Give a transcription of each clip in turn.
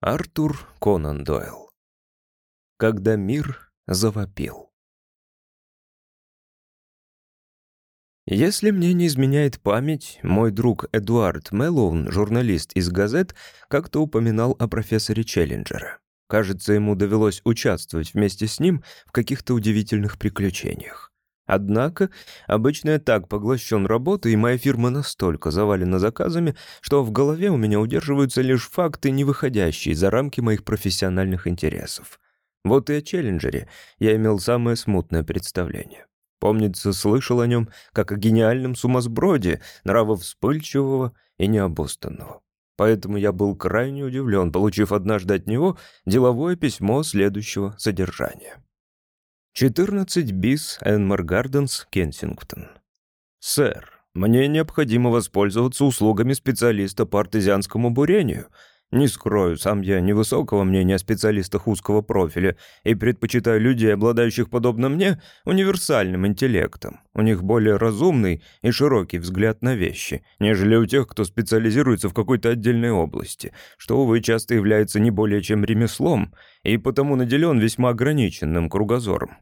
Артур Конан Дойл. Когда мир завопил. Если мне не изменяет память, мой друг Эдуард Мэллоун, журналист из газет, как-то упоминал о профессоре Челленджера. Кажется, ему довелось участвовать вместе с ним в каких-то удивительных приключениях. Однако, обычно я так поглощен работой, и моя фирма настолько завалена заказами, что в голове у меня удерживаются лишь факты, не выходящие за рамки моих профессиональных интересов. Вот и о Челленджере я имел самое смутное представление. Помнится, слышал о нем как о гениальном сумасброде, нравовспыльчивого и необостанного. Поэтому я был крайне удивлен, получив однажды от него деловое письмо следующего содержания. 14 бис Энмар Гарденс, Кенсингтон. «Сэр, мне необходимо воспользоваться услугами специалиста по артезианскому бурению. Не скрою, сам я невысокого мнения о специалистах узкого профиля и предпочитаю людей, обладающих, подобно мне, универсальным интеллектом. У них более разумный и широкий взгляд на вещи, нежели у тех, кто специализируется в какой-то отдельной области, что, увы, часто является не более чем ремеслом и потому наделен весьма ограниченным кругозором.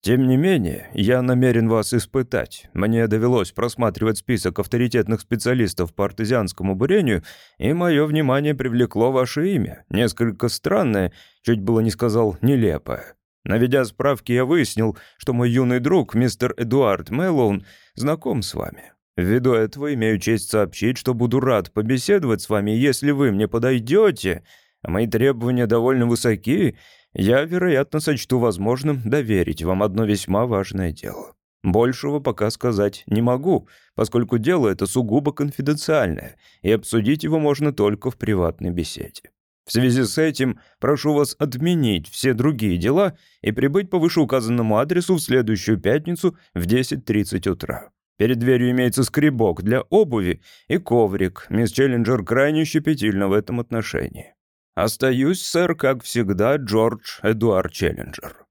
Тем не менее, я намерен вас испытать. Мне довелось просматривать список авторитетных специалистов по артезианскому бурению, и мое внимание привлекло ваше имя. Несколько странное, чуть было не сказал нелепое. Наведя справки, я выяснил, что мой юный друг, мистер Эдуард Мэллоун, знаком с вами. Ввиду этого имею честь сообщить, что буду рад побеседовать с вами, если вы мне подойдете, мои требования довольно высоки, я, вероятно, сочту возможным доверить вам одно весьма важное дело. Большего пока сказать не могу, поскольку дело это сугубо конфиденциальное, и обсудить его можно только в приватной беседе. В связи с этим прошу вас отменить все другие дела и прибыть по вышеуказанному адресу в следующую пятницу в 10.30 утра. Перед дверью имеется скребок для обуви и коврик. Мисс Челленджер крайне щепетильна в этом отношении. Остаюсь, сэр, как всегда, Джордж Эдуард Челленджер.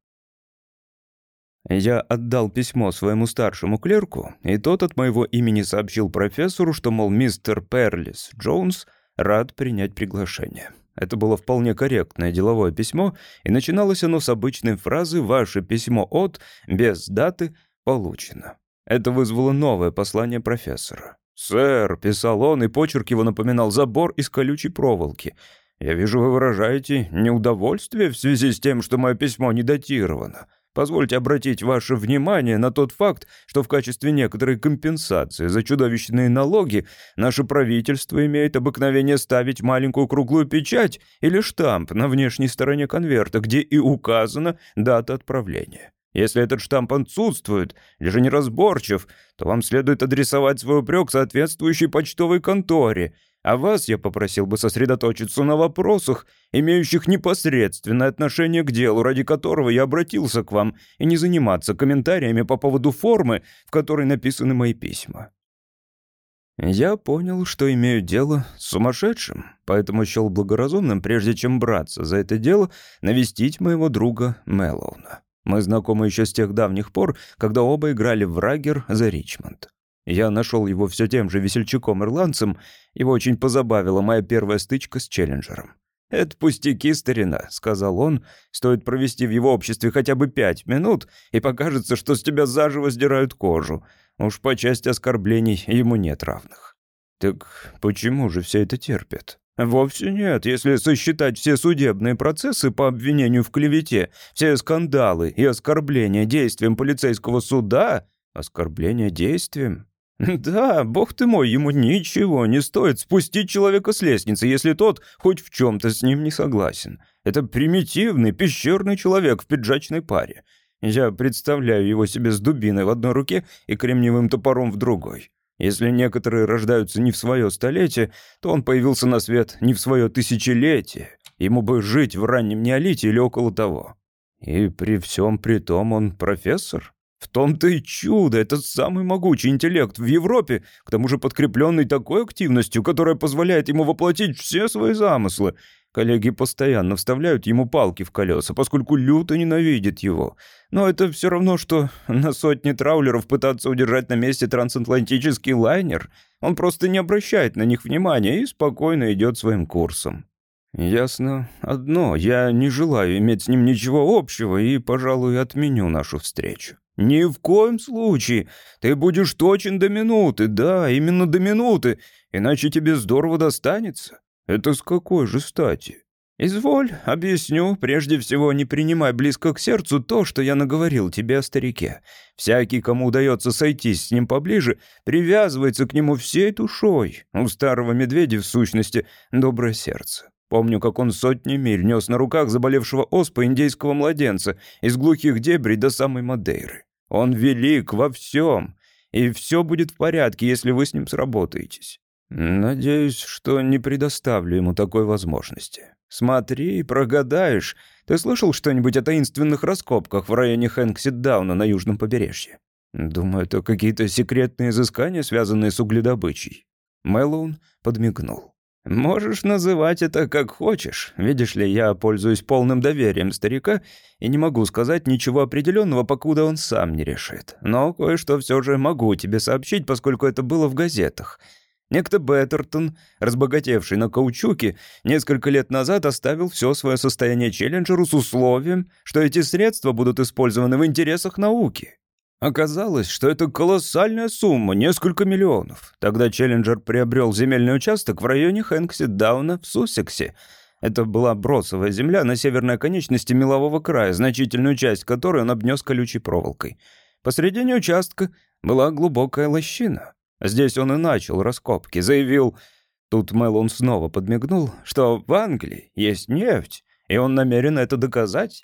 Я отдал письмо своему старшему клерку, и тот от моего имени сообщил профессору, что, мол, мистер Перлис Джонс рад принять приглашение. Это было вполне корректное деловое письмо, и начиналось оно с обычной фразы «Ваше письмо от, без даты, получено». Это вызвало новое послание профессора. «Сэр», — писал он, и почерк его напоминал забор из колючей проволоки — я вижу, вы выражаете неудовольствие в связи с тем, что мое письмо не датировано. Позвольте обратить ваше внимание на тот факт, что в качестве некоторой компенсации за чудовищные налоги наше правительство имеет обыкновение ставить маленькую круглую печать или штамп на внешней стороне конверта, где и указана дата отправления. Если этот штамп отсутствует или же неразборчив, то вам следует адресовать свой упрек соответствующей почтовой конторе – а вас я попросил бы сосредоточиться на вопросах, имеющих непосредственное отношение к делу, ради которого я обратился к вам, и не заниматься комментариями по поводу формы, в которой написаны мои письма. Я понял, что имею дело с сумасшедшим, поэтому счел благоразумным, прежде чем браться за это дело, навестить моего друга Мэллоуна. Мы знакомы еще с тех давних пор, когда оба играли в Рагер за Ричмонд. Я нашел его все тем же весельчаком-ирландцем, его очень позабавила моя первая стычка с Челленджером. «Это пустяки, старина», — сказал он. «Стоит провести в его обществе хотя бы пять минут, и покажется, что с тебя заживо сдирают кожу. Уж по части оскорблений ему нет равных». «Так почему же все это терпят?» «Вовсе нет. Если сосчитать все судебные процессы по обвинению в клевете, все скандалы и оскорбления действием полицейского суда...» «Оскорбление действием? «Да, бог ты мой, ему ничего не стоит спустить человека с лестницы, если тот хоть в чем-то с ним не согласен. Это примитивный, пещерный человек в пиджачной паре. Я представляю его себе с дубиной в одной руке и кремниевым топором в другой. Если некоторые рождаются не в свое столетие, то он появился на свет не в свое тысячелетие. Ему бы жить в раннем неолите или около того. И при всем при том он профессор?» В том-то и чудо, это самый могучий интеллект в Европе, к тому же подкрепленный такой активностью, которая позволяет ему воплотить все свои замыслы. Коллеги постоянно вставляют ему палки в колеса, поскольку люто ненавидят его. Но это все равно, что на сотни траулеров пытаться удержать на месте трансатлантический лайнер. Он просто не обращает на них внимания и спокойно идет своим курсом. «Ясно. Одно. Я не желаю иметь с ним ничего общего и, пожалуй, отменю нашу встречу». «Ни в коем случае. Ты будешь точен до минуты. Да, именно до минуты. Иначе тебе здорово достанется». «Это с какой же стати?» «Изволь, объясню. Прежде всего, не принимай близко к сердцу то, что я наговорил тебе о старике. Всякий, кому удается сойтись с ним поближе, привязывается к нему всей душой. У старого медведя, в сущности, доброе сердце. Помню, как он сотни миль нес на руках заболевшего оспа индейского младенца из глухих дебрей до самой Мадейры. Он велик во всем, и все будет в порядке, если вы с ним сработаетесь. Надеюсь, что не предоставлю ему такой возможности. Смотри, прогадаешь. Ты слышал что-нибудь о таинственных раскопках в районе Хэнксиддауна на южном побережье? Думаю, это какие-то секретные изыскания, связанные с угледобычей. Мэллоун подмигнул. «Можешь называть это как хочешь. Видишь ли, я пользуюсь полным доверием старика и не могу сказать ничего определенного, покуда он сам не решит. Но кое-что все же могу тебе сообщить, поскольку это было в газетах. Некто Беттертон, разбогатевший на каучуке, несколько лет назад оставил все свое состояние Челленджеру с условием, что эти средства будут использованы в интересах науки. Оказалось, что это колоссальная сумма, несколько миллионов. Тогда Челленджер приобрел земельный участок в районе Хэнкси-Дауна в Суссексе. Это была бросовая земля на северной оконечности мелового края, значительную часть которой он обнес колючей проволокой. Посредине участка была глубокая лощина. Здесь он и начал раскопки, заявил... Тут Мэлон снова подмигнул, что в Англии есть нефть, и он намерен это доказать.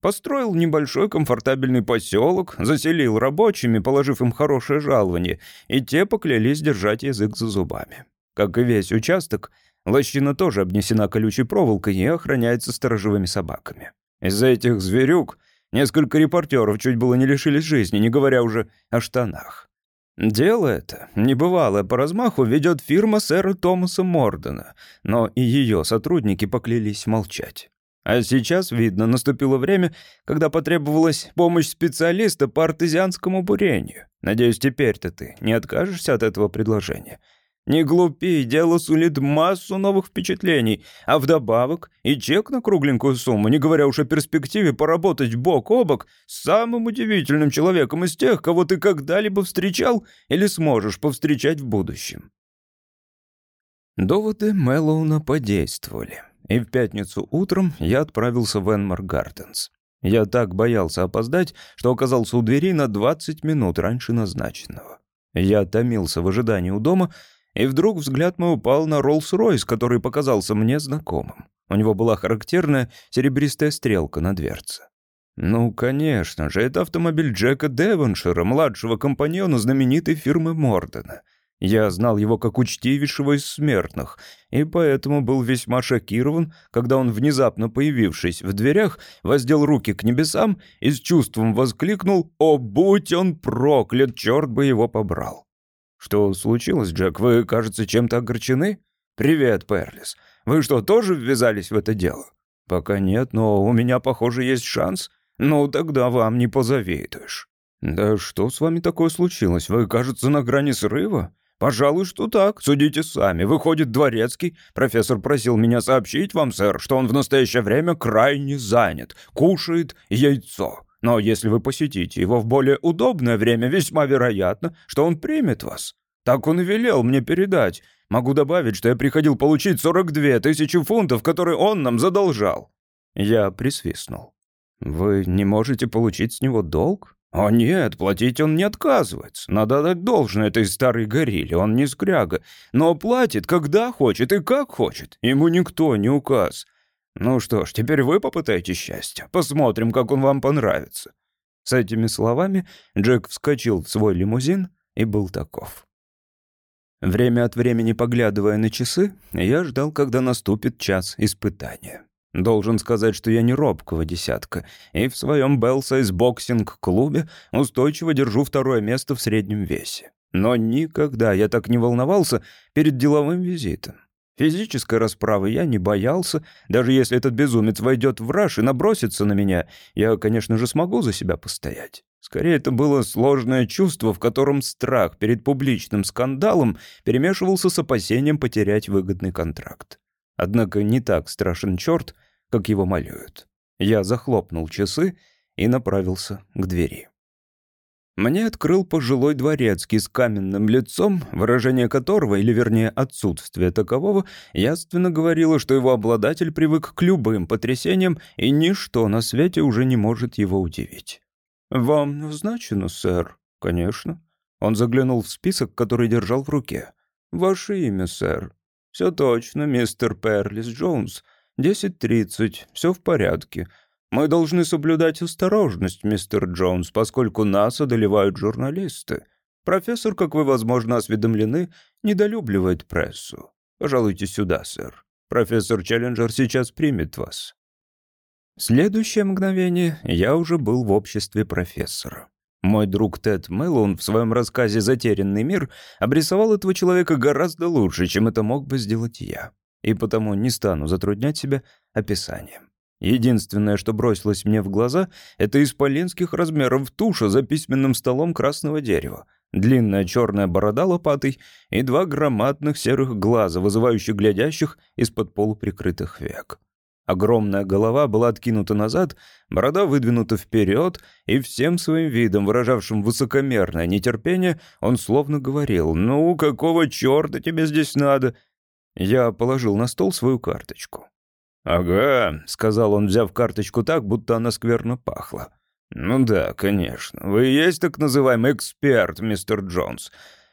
Построил небольшой комфортабельный поселок, заселил рабочими, положив им хорошее жалование, и те поклялись держать язык за зубами. Как и весь участок, лощина тоже обнесена колючей проволокой и охраняется сторожевыми собаками. Из-за этих зверюк несколько репортеров чуть было не лишились жизни, не говоря уже о штанах. Дело это, небывалое по размаху, ведет фирма сэра Томаса Мордена, но и ее сотрудники поклялись молчать. А сейчас, видно, наступило время, когда потребовалась помощь специалиста по артезианскому бурению. Надеюсь, теперь-то ты не откажешься от этого предложения. Не глупи, дело сулит массу новых впечатлений, а вдобавок и чек на кругленькую сумму, не говоря уж о перспективе поработать бок о бок с самым удивительным человеком из тех, кого ты когда-либо встречал или сможешь повстречать в будущем. Доводы Мэллоуна подействовали и в пятницу утром я отправился в Энмар Гарденс. Я так боялся опоздать, что оказался у двери на 20 минут раньше назначенного. Я томился в ожидании у дома, и вдруг взгляд мой упал на Роллс-Ройс, который показался мне знакомым. У него была характерная серебристая стрелка на дверце. Ну, конечно же, это автомобиль Джека Девоншира, младшего компаньона знаменитой фирмы Мордена — я знал его как учтивейшего из смертных, и поэтому был весьма шокирован, когда он, внезапно появившись в дверях, воздел руки к небесам и с чувством воскликнул «О, будь он проклят, черт бы его побрал!» «Что случилось, Джек? Вы, кажется, чем-то огорчены?» «Привет, Перлис. Вы что, тоже ввязались в это дело?» «Пока нет, но у меня, похоже, есть шанс. Ну, тогда вам не позавидуешь». «Да что с вами такое случилось? Вы, кажется, на грани срыва?» «Пожалуй, что так. Судите сами. Выходит, дворецкий. Профессор просил меня сообщить вам, сэр, что он в настоящее время крайне занят. Кушает яйцо. Но если вы посетите его в более удобное время, весьма вероятно, что он примет вас. Так он и велел мне передать. Могу добавить, что я приходил получить 42 тысячи фунтов, которые он нам задолжал». Я присвистнул. «Вы не можете получить с него долг?» «О нет, платить он не отказывается. Надо дать должное этой старой горилле, он не скряга. Но платит, когда хочет и как хочет. Ему никто не указ. Ну что ж, теперь вы попытаете счастье. Посмотрим, как он вам понравится». С этими словами Джек вскочил в свой лимузин и был таков. Время от времени поглядывая на часы, я ждал, когда наступит час испытания. Должен сказать, что я не робкого десятка, и в своем Белсайз боксинг-клубе устойчиво держу второе место в среднем весе. Но никогда я так не волновался перед деловым визитом. Физической расправы я не боялся. Даже если этот безумец войдет в раж и набросится на меня, я, конечно же, смогу за себя постоять. Скорее, это было сложное чувство, в котором страх перед публичным скандалом перемешивался с опасением потерять выгодный контракт. Однако не так страшен черт, как его малюют. Я захлопнул часы и направился к двери. Мне открыл пожилой дворецкий с каменным лицом, выражение которого, или вернее отсутствие такового, яственно говорило, что его обладатель привык к любым потрясениям, и ничто на свете уже не может его удивить. «Вам назначено, сэр?» «Конечно». Он заглянул в список, который держал в руке. «Ваше имя, сэр?» «Все точно, мистер Перлис Джонс. Десять тридцать. Все в порядке. Мы должны соблюдать осторожность, мистер Джонс, поскольку нас одолевают журналисты. Профессор, как вы, возможно, осведомлены, недолюбливает прессу. Пожалуйте сюда, сэр. Профессор Челленджер сейчас примет вас». Следующее мгновение я уже был в обществе профессора. Мой друг Тед Мэллоун в своем рассказе «Затерянный мир» обрисовал этого человека гораздо лучше, чем это мог бы сделать я. И потому не стану затруднять себя описанием. Единственное, что бросилось мне в глаза, это исполинских размеров туша за письменным столом красного дерева, длинная черная борода лопатой и два громадных серых глаза, вызывающих глядящих из-под полуприкрытых век. Огромная голова была откинута назад, борода выдвинута вперед, и всем своим видом, выражавшим высокомерное нетерпение, он словно говорил «Ну, какого черта тебе здесь надо?» Я положил на стол свою карточку. «Ага», — сказал он, взяв карточку так, будто она скверно пахла. «Ну да, конечно. Вы есть так называемый эксперт, мистер Джонс.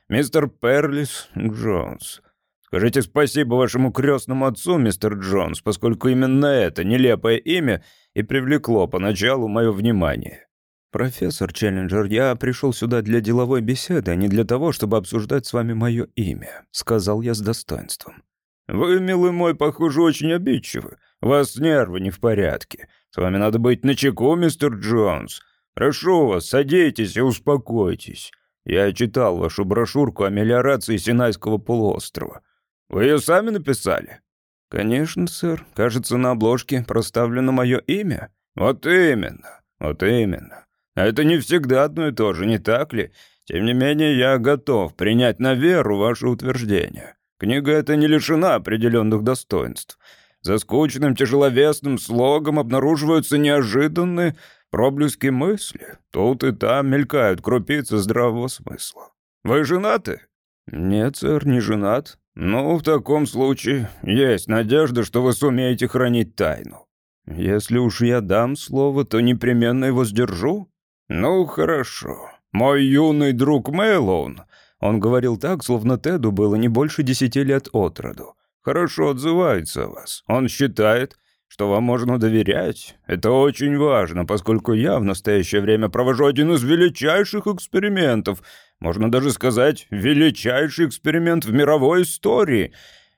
Мистер Перлис Джонс. Скажите спасибо вашему крестному отцу, мистер Джонс, поскольку именно это нелепое имя и привлекло поначалу мое внимание». «Профессор Челленджер, я пришел сюда для деловой беседы, а не для того, чтобы обсуждать с вами мое имя», — сказал я с достоинством. «Вы, милый мой, похоже, очень обидчивы. Вас нервы не в порядке. С вами надо быть начеку, мистер Джонс. Прошу вас, садитесь и успокойтесь. Я читал вашу брошюрку о мелиорации Синайского полуострова. Вы ее сами написали?» «Конечно, сэр. Кажется, на обложке проставлено мое имя». «Вот именно, вот именно. А это не всегда одно и то же, не так ли? Тем не менее, я готов принять на веру ваше утверждение. Книга эта не лишена определенных достоинств. За скучным тяжеловесным слогом обнаруживаются неожиданные проблески мысли. Тут и там мелькают крупицы здравого смысла. Вы женаты? Нет, сэр, не женат. Ну, в таком случае есть надежда, что вы сумеете хранить тайну. Если уж я дам слово, то непременно его сдержу. Ну, хорошо. Мой юный друг Мэйлоун он говорил так, словно Теду было не больше десяти лет от роду. «Хорошо отзывается о вас. Он считает, что вам можно доверять. Это очень важно, поскольку я в настоящее время провожу один из величайших экспериментов, можно даже сказать, величайший эксперимент в мировой истории,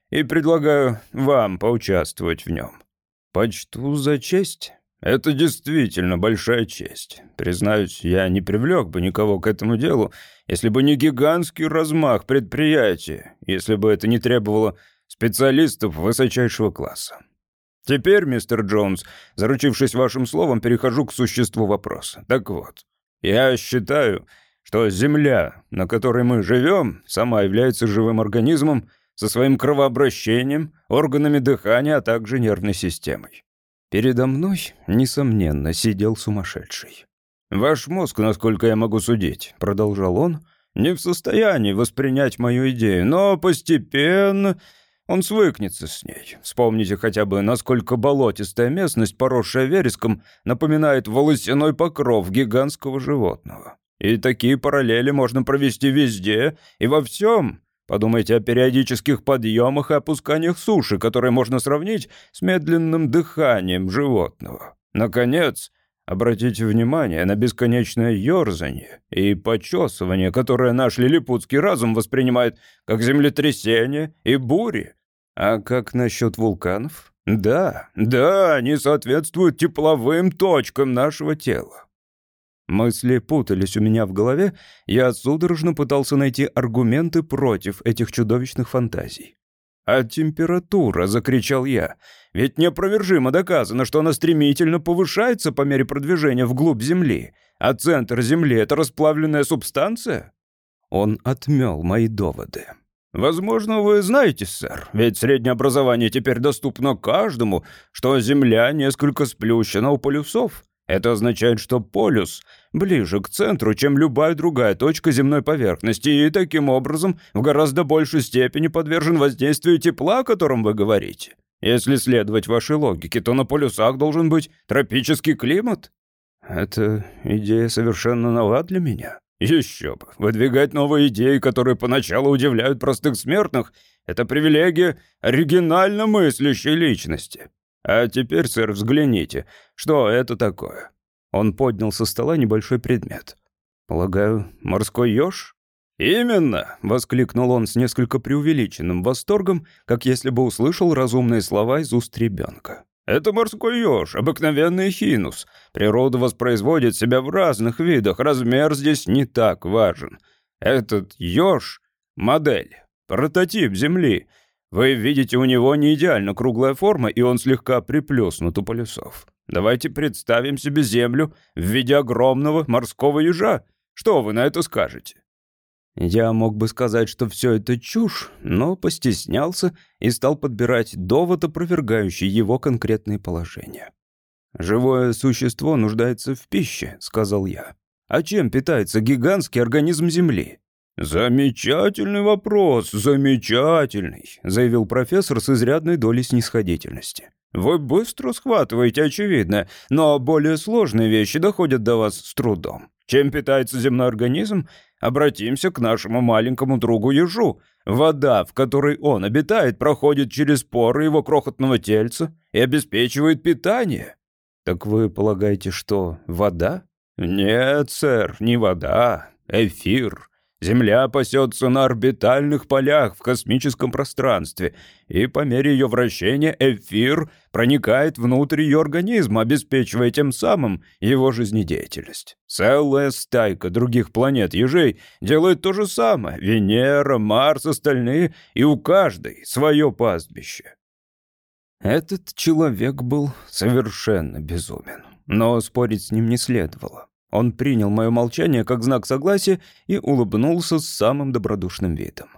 и предлагаю вам поучаствовать в нем. Почту за честь». Это действительно большая честь. Признаюсь, я не привлек бы никого к этому делу, если бы не гигантский размах предприятия, если бы это не требовало специалистов высочайшего класса. Теперь, мистер Джонс, заручившись вашим словом, перехожу к существу вопроса. Так вот, я считаю, что Земля, на которой мы живем, сама является живым организмом со своим кровообращением, органами дыхания, а также нервной системой. Передо мной, несомненно, сидел сумасшедший. «Ваш мозг, насколько я могу судить», — продолжал он, — «не в состоянии воспринять мою идею, но постепенно он свыкнется с ней. Вспомните хотя бы, насколько болотистая местность, поросшая вереском, напоминает волосяной покров гигантского животного. И такие параллели можно провести везде и во всем. Подумайте о периодических подъемах и опусканиях суши, которые можно сравнить с медленным дыханием животного. Наконец, обратите внимание на бесконечное ёрзание и почесывание, которое наш лилипутский разум воспринимает как землетрясение и бури. А как насчет вулканов? Да, да, они соответствуют тепловым точкам нашего тела. Мысли путались у меня в голове, я судорожно пытался найти аргументы против этих чудовищных фантазий. «А температура!» — закричал я. «Ведь неопровержимо доказано, что она стремительно повышается по мере продвижения вглубь Земли, а центр Земли — это расплавленная субстанция?» Он отмел мои доводы. Возможно, вы знаете, сэр, ведь среднее образование теперь доступно каждому, что Земля несколько сплющена у полюсов. Это означает, что полюс ближе к центру, чем любая другая точка земной поверхности, и таким образом в гораздо большей степени подвержен воздействию тепла, о котором вы говорите. Если следовать вашей логике, то на полюсах должен быть тропический климат. Эта идея совершенно нова для меня. Еще бы. Выдвигать новые идеи, которые поначалу удивляют простых смертных, это привилегия оригинально мыслящей личности. А теперь, сэр, взгляните, что это такое? Он поднял со стола небольшой предмет. Полагаю, морской еж? «Именно!» — воскликнул он с несколько преувеличенным восторгом, как если бы услышал разумные слова из уст ребенка. Это морской еж, обыкновенный хинус. Природа воспроизводит себя в разных видах, размер здесь не так важен. Этот еж — модель, прототип Земли. Вы видите, у него не идеально круглая форма, и он слегка приплюснут у полюсов. Давайте представим себе Землю в виде огромного морского ежа. Что вы на это скажете? Я мог бы сказать, что все это чушь, но постеснялся и стал подбирать довод, опровергающий его конкретные положения. «Живое существо нуждается в пище», — сказал я. «А чем питается гигантский организм Земли?» «Замечательный вопрос, замечательный», — заявил профессор с изрядной долей снисходительности. «Вы быстро схватываете очевидно, но более сложные вещи доходят до вас с трудом. Чем питается земной организм? Обратимся к нашему маленькому другу ежу. Вода, в которой он обитает, проходит через поры его крохотного тельца и обеспечивает питание. Так вы полагаете, что вода? Нет, сэр, не вода, эфир. Земля пасется на орбитальных полях в космическом пространстве, и по мере ее вращения эфир проникает внутрь ее организма, обеспечивая тем самым его жизнедеятельность. Целая стайка других планет ежей делает то же самое. Венера, Марс, остальные, и у каждой свое пастбище. Этот человек был совершенно безумен, но спорить с ним не следовало. Он принял мое молчание как знак согласия и улыбнулся с самым добродушным видом.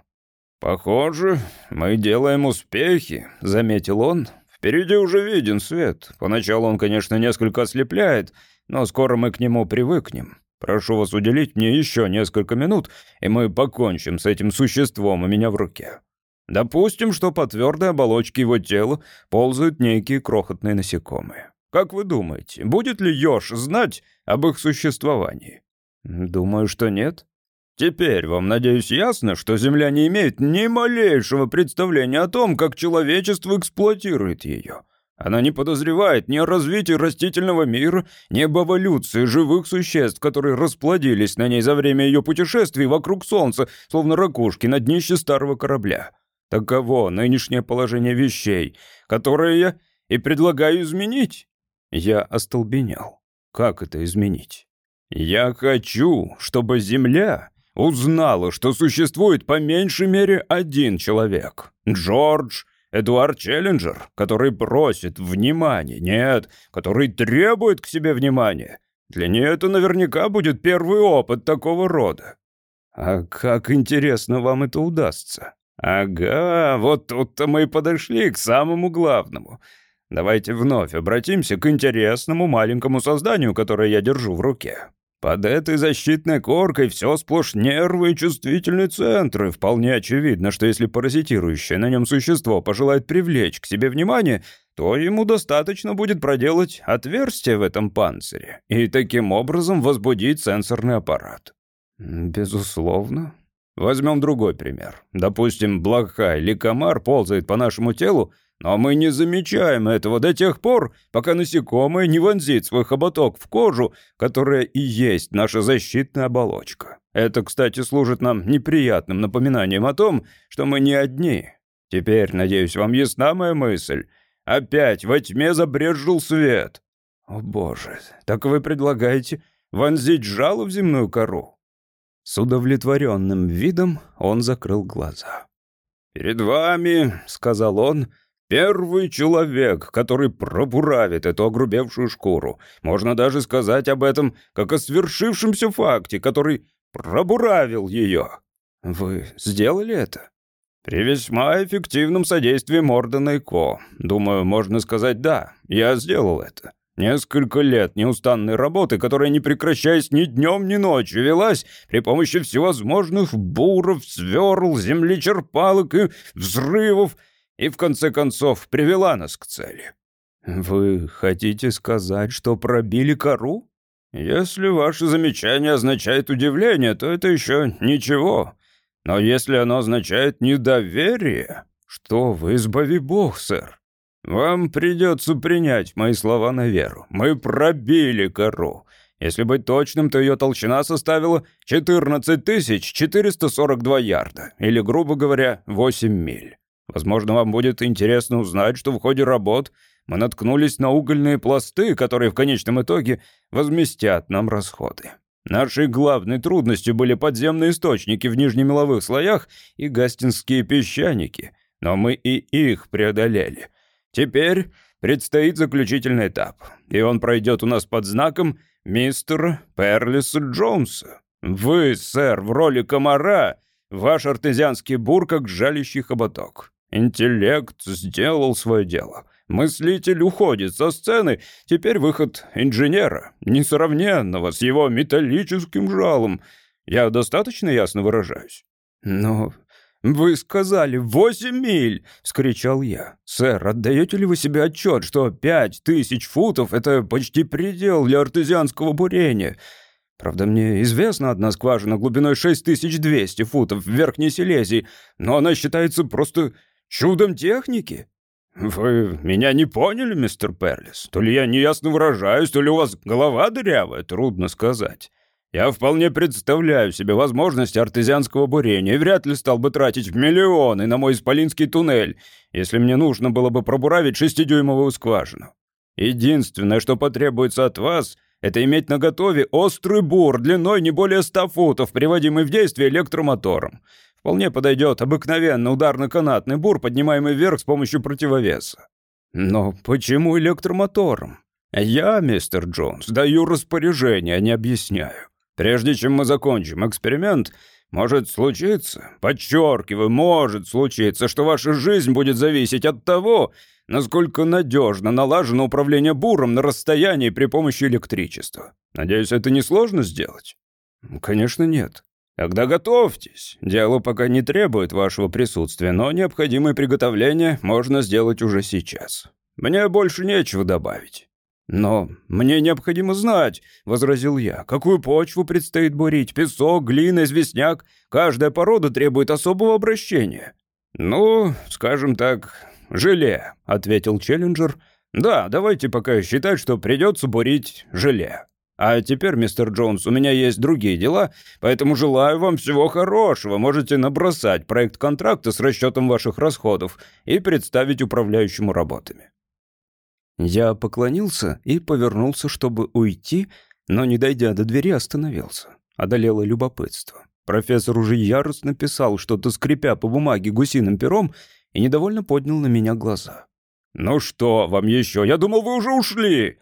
«Похоже, мы делаем успехи», — заметил он. «Впереди уже виден свет. Поначалу он, конечно, несколько ослепляет, но скоро мы к нему привыкнем. Прошу вас уделить мне еще несколько минут, и мы покончим с этим существом у меня в руке. Допустим, что по твердой оболочке его тела ползают некие крохотные насекомые. Как вы думаете, будет ли Ёж знать об их существовании? Думаю, что нет. Теперь вам, надеюсь, ясно, что Земля не имеет ни малейшего представления о том, как человечество эксплуатирует ее. Она не подозревает ни о развитии растительного мира, ни об эволюции живых существ, которые расплодились на ней за время ее путешествий вокруг Солнца, словно ракушки на днище старого корабля. Таково нынешнее положение вещей, которое я и предлагаю изменить. Я остолбенел. Как это изменить? Я хочу, чтобы Земля узнала, что существует по меньшей мере один человек. Джордж Эдуард Челленджер, который просит внимания. Нет, который требует к себе внимания. Для нее это наверняка будет первый опыт такого рода. А как интересно вам это удастся? Ага, вот тут-то мы и подошли к самому главному — Давайте вновь обратимся к интересному маленькому созданию, которое я держу в руке. Под этой защитной коркой все сплошь нервы и чувствительные центры. Вполне очевидно, что если паразитирующее на нем существо пожелает привлечь к себе внимание, то ему достаточно будет проделать отверстие в этом панцире и таким образом возбудить сенсорный аппарат. Безусловно. Возьмем другой пример. Допустим, блоха или комар ползает по нашему телу, но мы не замечаем этого до тех пор, пока насекомое не вонзит свой хоботок в кожу, которая и есть наша защитная оболочка. Это, кстати, служит нам неприятным напоминанием о том, что мы не одни. Теперь, надеюсь, вам ясна моя мысль. Опять во тьме забрежил свет. О боже, так вы предлагаете вонзить жало в земную кору? С удовлетворенным видом он закрыл глаза. «Перед вами», — сказал он, Первый человек, который пробуравит эту огрубевшую шкуру. Можно даже сказать об этом, как о свершившемся факте, который пробуравил ее. Вы сделали это? «При весьма эффективном содействии Мордена и Ко. Думаю, можно сказать «да». Я сделал это. Несколько лет неустанной работы, которая, не прекращаясь ни днем, ни ночью, велась при помощи всевозможных буров, сверл, землечерпалок и взрывов, и, в конце концов, привела нас к цели. «Вы хотите сказать, что пробили кору?» «Если ваше замечание означает удивление, то это еще ничего. Но если оно означает недоверие, что вы, избави бог, сэр. Вам придется принять мои слова на веру. Мы пробили кору. Если быть точным, то ее толщина составила 14 442 ярда, или, грубо говоря, 8 миль. Возможно, вам будет интересно узнать, что в ходе работ мы наткнулись на угольные пласты, которые в конечном итоге возместят нам расходы. Нашей главной трудностью были подземные источники в нижнемеловых слоях и гастинские песчаники, но мы и их преодолели. Теперь предстоит заключительный этап, и он пройдет у нас под знаком мистера Перлиса Джонса. Вы, сэр, в роли комара, ваш артезианский бур как жалящий хоботок. Интеллект сделал свое дело. Мыслитель уходит со сцены, теперь выход инженера, несравненного с его металлическим жалом. Я достаточно ясно выражаюсь? Но вы сказали восемь миль!» — вскричал я. «Сэр, отдаете ли вы себе отчет, что пять тысяч футов — это почти предел для артезианского бурения?» Правда, мне известна одна скважина глубиной 6200 футов в Верхней Силезии, но она считается просто чудом техники. «Вы меня не поняли, мистер Перлис? То ли я неясно выражаюсь, то ли у вас голова дырявая, трудно сказать. Я вполне представляю себе возможности артезианского бурения и вряд ли стал бы тратить миллионы на мой исполинский туннель, если мне нужно было бы пробуравить шестидюймовую скважину. Единственное, что потребуется от вас, это иметь наготове острый бур длиной не более ста футов, приводимый в действие электромотором. Вполне подойдет обыкновенно ударно-канатный бур, поднимаемый вверх с помощью противовеса. Но почему электромотором? Я, мистер Джонс, даю распоряжение, а не объясняю. Прежде чем мы закончим эксперимент, может случиться, подчеркиваю, может случиться, что ваша жизнь будет зависеть от того, насколько надежно налажено управление буром на расстоянии при помощи электричества. Надеюсь, это несложно сделать? Конечно, нет. Тогда готовьтесь. Дело пока не требует вашего присутствия, но необходимые приготовления можно сделать уже сейчас. Мне больше нечего добавить. «Но мне необходимо знать», — возразил я, — «какую почву предстоит бурить? Песок, глина, известняк? Каждая порода требует особого обращения». «Ну, скажем так, желе», — ответил Челленджер. «Да, давайте пока считать, что придется бурить желе». А теперь, мистер Джонс, у меня есть другие дела, поэтому желаю вам всего хорошего. Можете набросать проект контракта с расчетом ваших расходов и представить управляющему работами». Я поклонился и повернулся, чтобы уйти, но, не дойдя до двери, остановился. Одолело любопытство. Профессор уже яростно писал, что-то скрипя по бумаге гусиным пером, и недовольно поднял на меня глаза. «Ну что вам еще? Я думал, вы уже ушли!»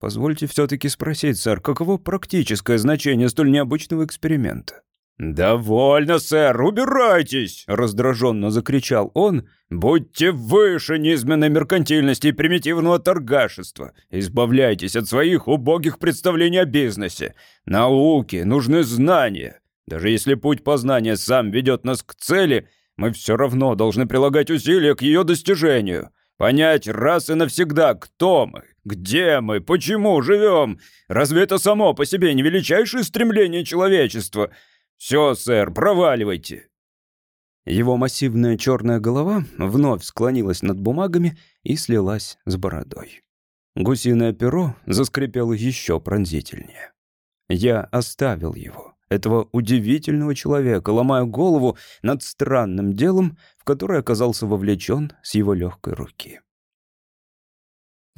Позвольте все-таки спросить, сэр, каково практическое значение столь необычного эксперимента? «Довольно, сэр, убирайтесь!» — раздраженно закричал он. «Будьте выше низменной меркантильности и примитивного торгашества. Избавляйтесь от своих убогих представлений о бизнесе. Науке нужны знания. Даже если путь познания сам ведет нас к цели, мы все равно должны прилагать усилия к ее достижению. Понять раз и навсегда, кто мы, где мы, почему живем. Разве это само по себе не величайшее стремление человечества? Все, сэр, проваливайте. Его массивная черная голова вновь склонилась над бумагами и слилась с бородой. Гусиное перо заскрипело еще пронзительнее. Я оставил его, этого удивительного человека, ломая голову над странным делом, в которое оказался вовлечен с его легкой руки.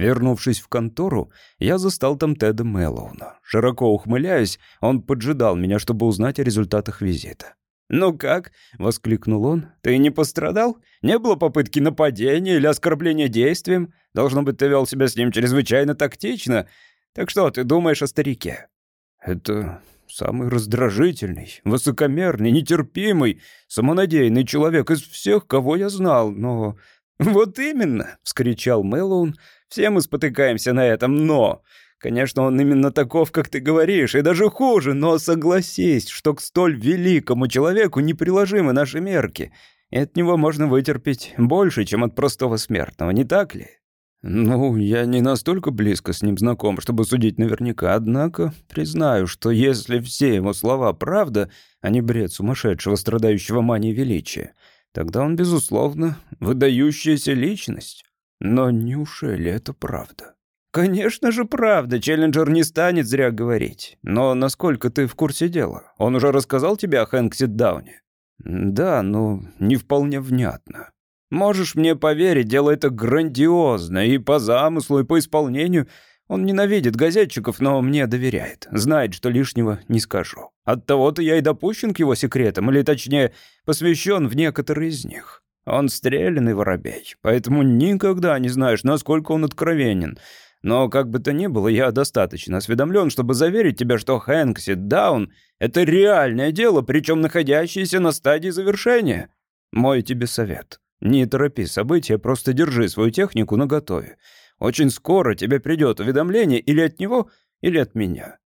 Вернувшись в контору, я застал там Теда Мэллоуна. Широко ухмыляясь, он поджидал меня, чтобы узнать о результатах визита. «Ну как?» — воскликнул он. «Ты не пострадал? Не было попытки нападения или оскорбления действием? Должно быть, ты вел себя с ним чрезвычайно тактично. Так что ты думаешь о старике?» «Это самый раздражительный, высокомерный, нетерпимый, самонадеянный человек из всех, кого я знал, но...» «Вот именно!» — вскричал Мэллоун. «Все мы спотыкаемся на этом «но». Конечно, он именно таков, как ты говоришь, и даже хуже, но согласись, что к столь великому человеку неприложимы наши мерки, и от него можно вытерпеть больше, чем от простого смертного, не так ли? Ну, я не настолько близко с ним знаком, чтобы судить наверняка, однако признаю, что если все его слова правда, а не бред сумасшедшего, страдающего манией величия, тогда он, безусловно, выдающаяся личность. Но неужели это правда? «Конечно же, правда. Челленджер не станет зря говорить. Но насколько ты в курсе дела? Он уже рассказал тебе о Хэнксе Дауне?» «Да, но не вполне внятно. Можешь мне поверить, дело это грандиозно, и по замыслу, и по исполнению. Он ненавидит газетчиков, но мне доверяет. Знает, что лишнего не скажу. Оттого-то я и допущен к его секретам, или точнее, посвящен в некоторые из них. Он стрелянный воробей, поэтому никогда не знаешь, насколько он откровенен». Но как бы то ни было, я достаточно осведомлен, чтобы заверить тебя, что Хэнкси Даун — это реальное дело, причем находящееся на стадии завершения. Мой тебе совет. Не торопи события, просто держи свою технику наготове. Очень скоро тебе придет уведомление или от него, или от меня.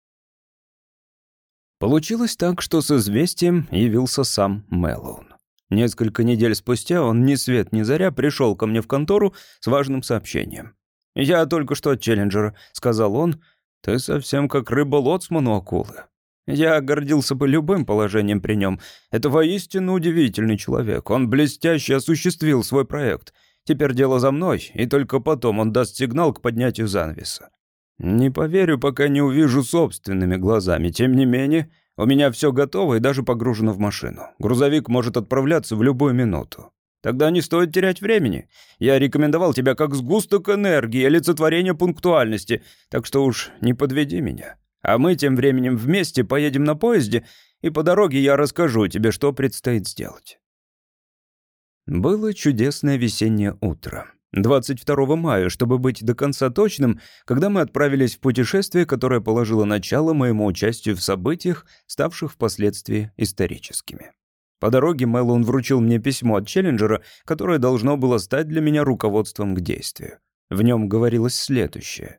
Получилось так, что с известием явился сам Мэллоун. Несколько недель спустя он ни свет ни заря пришел ко мне в контору с важным сообщением. «Я только что от Челленджера», — сказал он. «Ты совсем как рыба-лоцман у акулы». Я гордился бы любым положением при нем. Это воистину удивительный человек. Он блестяще осуществил свой проект. Теперь дело за мной, и только потом он даст сигнал к поднятию занавеса. Не поверю, пока не увижу собственными глазами. Тем не менее, у меня все готово и даже погружено в машину. Грузовик может отправляться в любую минуту. Тогда не стоит терять времени. Я рекомендовал тебя как сгусток энергии, олицетворение пунктуальности, так что уж не подведи меня. А мы тем временем вместе поедем на поезде, и по дороге я расскажу тебе, что предстоит сделать». Было чудесное весеннее утро. 22 мая, чтобы быть до конца точным, когда мы отправились в путешествие, которое положило начало моему участию в событиях, ставших впоследствии историческими. По дороге Мэллоун вручил мне письмо от Челленджера, которое должно было стать для меня руководством к действию. В нем говорилось следующее.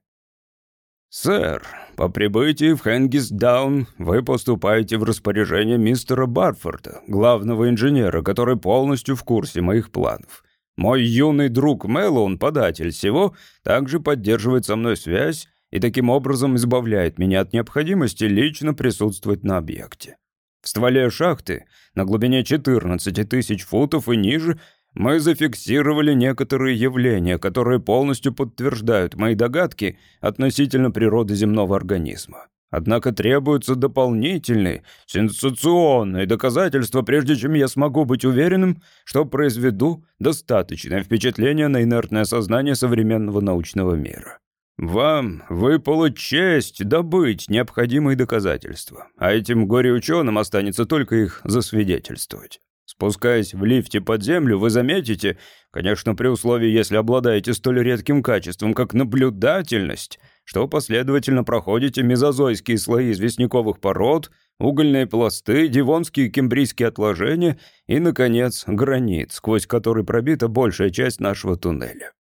«Сэр, по прибытии в Хэнгисдаун вы поступаете в распоряжение мистера Барфорда, главного инженера, который полностью в курсе моих планов. Мой юный друг Мэллоун, податель всего, также поддерживает со мной связь и таким образом избавляет меня от необходимости лично присутствовать на объекте. В стволе шахты, на глубине 14 тысяч футов и ниже, мы зафиксировали некоторые явления, которые полностью подтверждают мои догадки относительно природы земного организма. Однако требуются дополнительные, сенсационные доказательства, прежде чем я смогу быть уверенным, что произведу достаточное впечатление на инертное сознание современного научного мира. Вам выпала честь добыть необходимые доказательства, а этим горе-ученым останется только их засвидетельствовать. Спускаясь в лифте под землю, вы заметите, конечно, при условии, если обладаете столь редким качеством, как наблюдательность, что последовательно проходите мезозойские слои известняковых пород, угольные пласты, дивонские и кембрийские отложения и, наконец, гранит, сквозь который пробита большая часть нашего туннеля.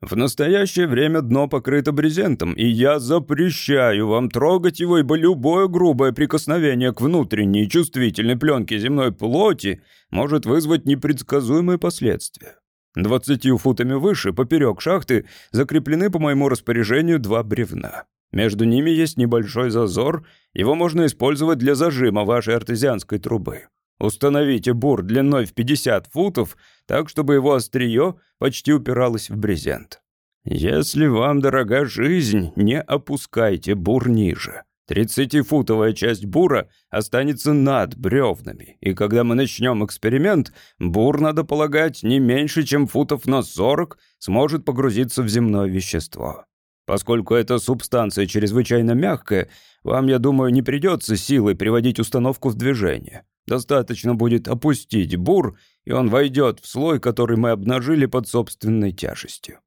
В настоящее время дно покрыто брезентом, и я запрещаю вам трогать его, ибо любое грубое прикосновение к внутренней чувствительной пленке земной плоти может вызвать непредсказуемые последствия. Двадцатью футами выше, поперек шахты, закреплены по моему распоряжению два бревна. Между ними есть небольшой зазор, его можно использовать для зажима вашей артезианской трубы. Установите бур длиной в 50 футов, так, чтобы его острие почти упиралось в брезент. Если вам дорога жизнь, не опускайте бур ниже. Тридцатифутовая часть бура останется над бревнами, и когда мы начнем эксперимент, бур, надо полагать, не меньше, чем футов на 40 сможет погрузиться в земное вещество. Поскольку эта субстанция чрезвычайно мягкая, вам, я думаю, не придется силой приводить установку в движение. Достаточно будет опустить бур, и он войдет в слой, который мы обнажили под собственной тяжестью.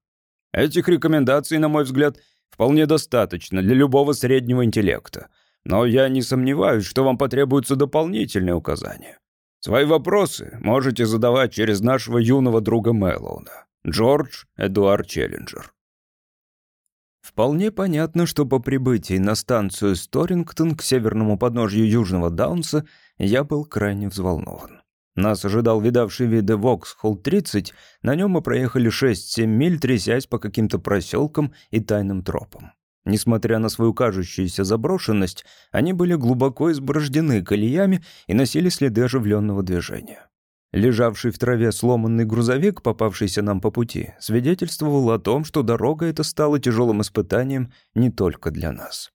Этих рекомендаций, на мой взгляд, вполне достаточно для любого среднего интеллекта. Но я не сомневаюсь, что вам потребуются дополнительные указания. Свои вопросы можете задавать через нашего юного друга Мэллоуна, Джордж Эдуард Челленджер. Вполне понятно, что по прибытии на станцию Сторингтон к северному подножью Южного Даунса я был крайне взволнован. Нас ожидал видавший виды Воксхолл-30, на нем мы проехали 6-7 миль, трясясь по каким-то проселкам и тайным тропам. Несмотря на свою кажущуюся заброшенность, они были глубоко изборождены колеями и носили следы оживленного движения. Лежавший в траве сломанный грузовик, попавшийся нам по пути, свидетельствовал о том, что дорога эта стала тяжелым испытанием не только для нас.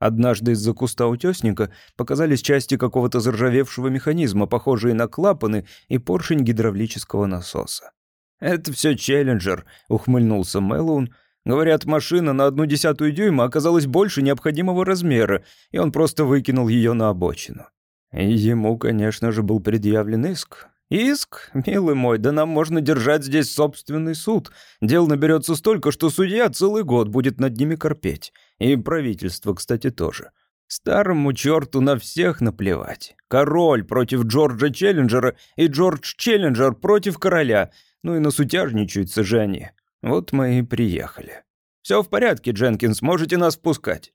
Однажды из-за куста утесника показались части какого-то заржавевшего механизма, похожие на клапаны и поршень гидравлического насоса. «Это все Челленджер», — ухмыльнулся Мэллоун, — Говорят, машина на одну десятую дюйма оказалась больше необходимого размера, и он просто выкинул ее на обочину. И ему, конечно же, был предъявлен иск. Иск, милый мой, да нам можно держать здесь собственный суд. Дел наберется столько, что судья целый год будет над ними корпеть. И правительство, кстати, тоже. Старому черту на всех наплевать. Король против Джорджа Челленджера и Джордж Челленджер против короля. Ну и насутяжничаются же они. Вот мы и приехали. Все в порядке, Дженкинс, можете нас впускать.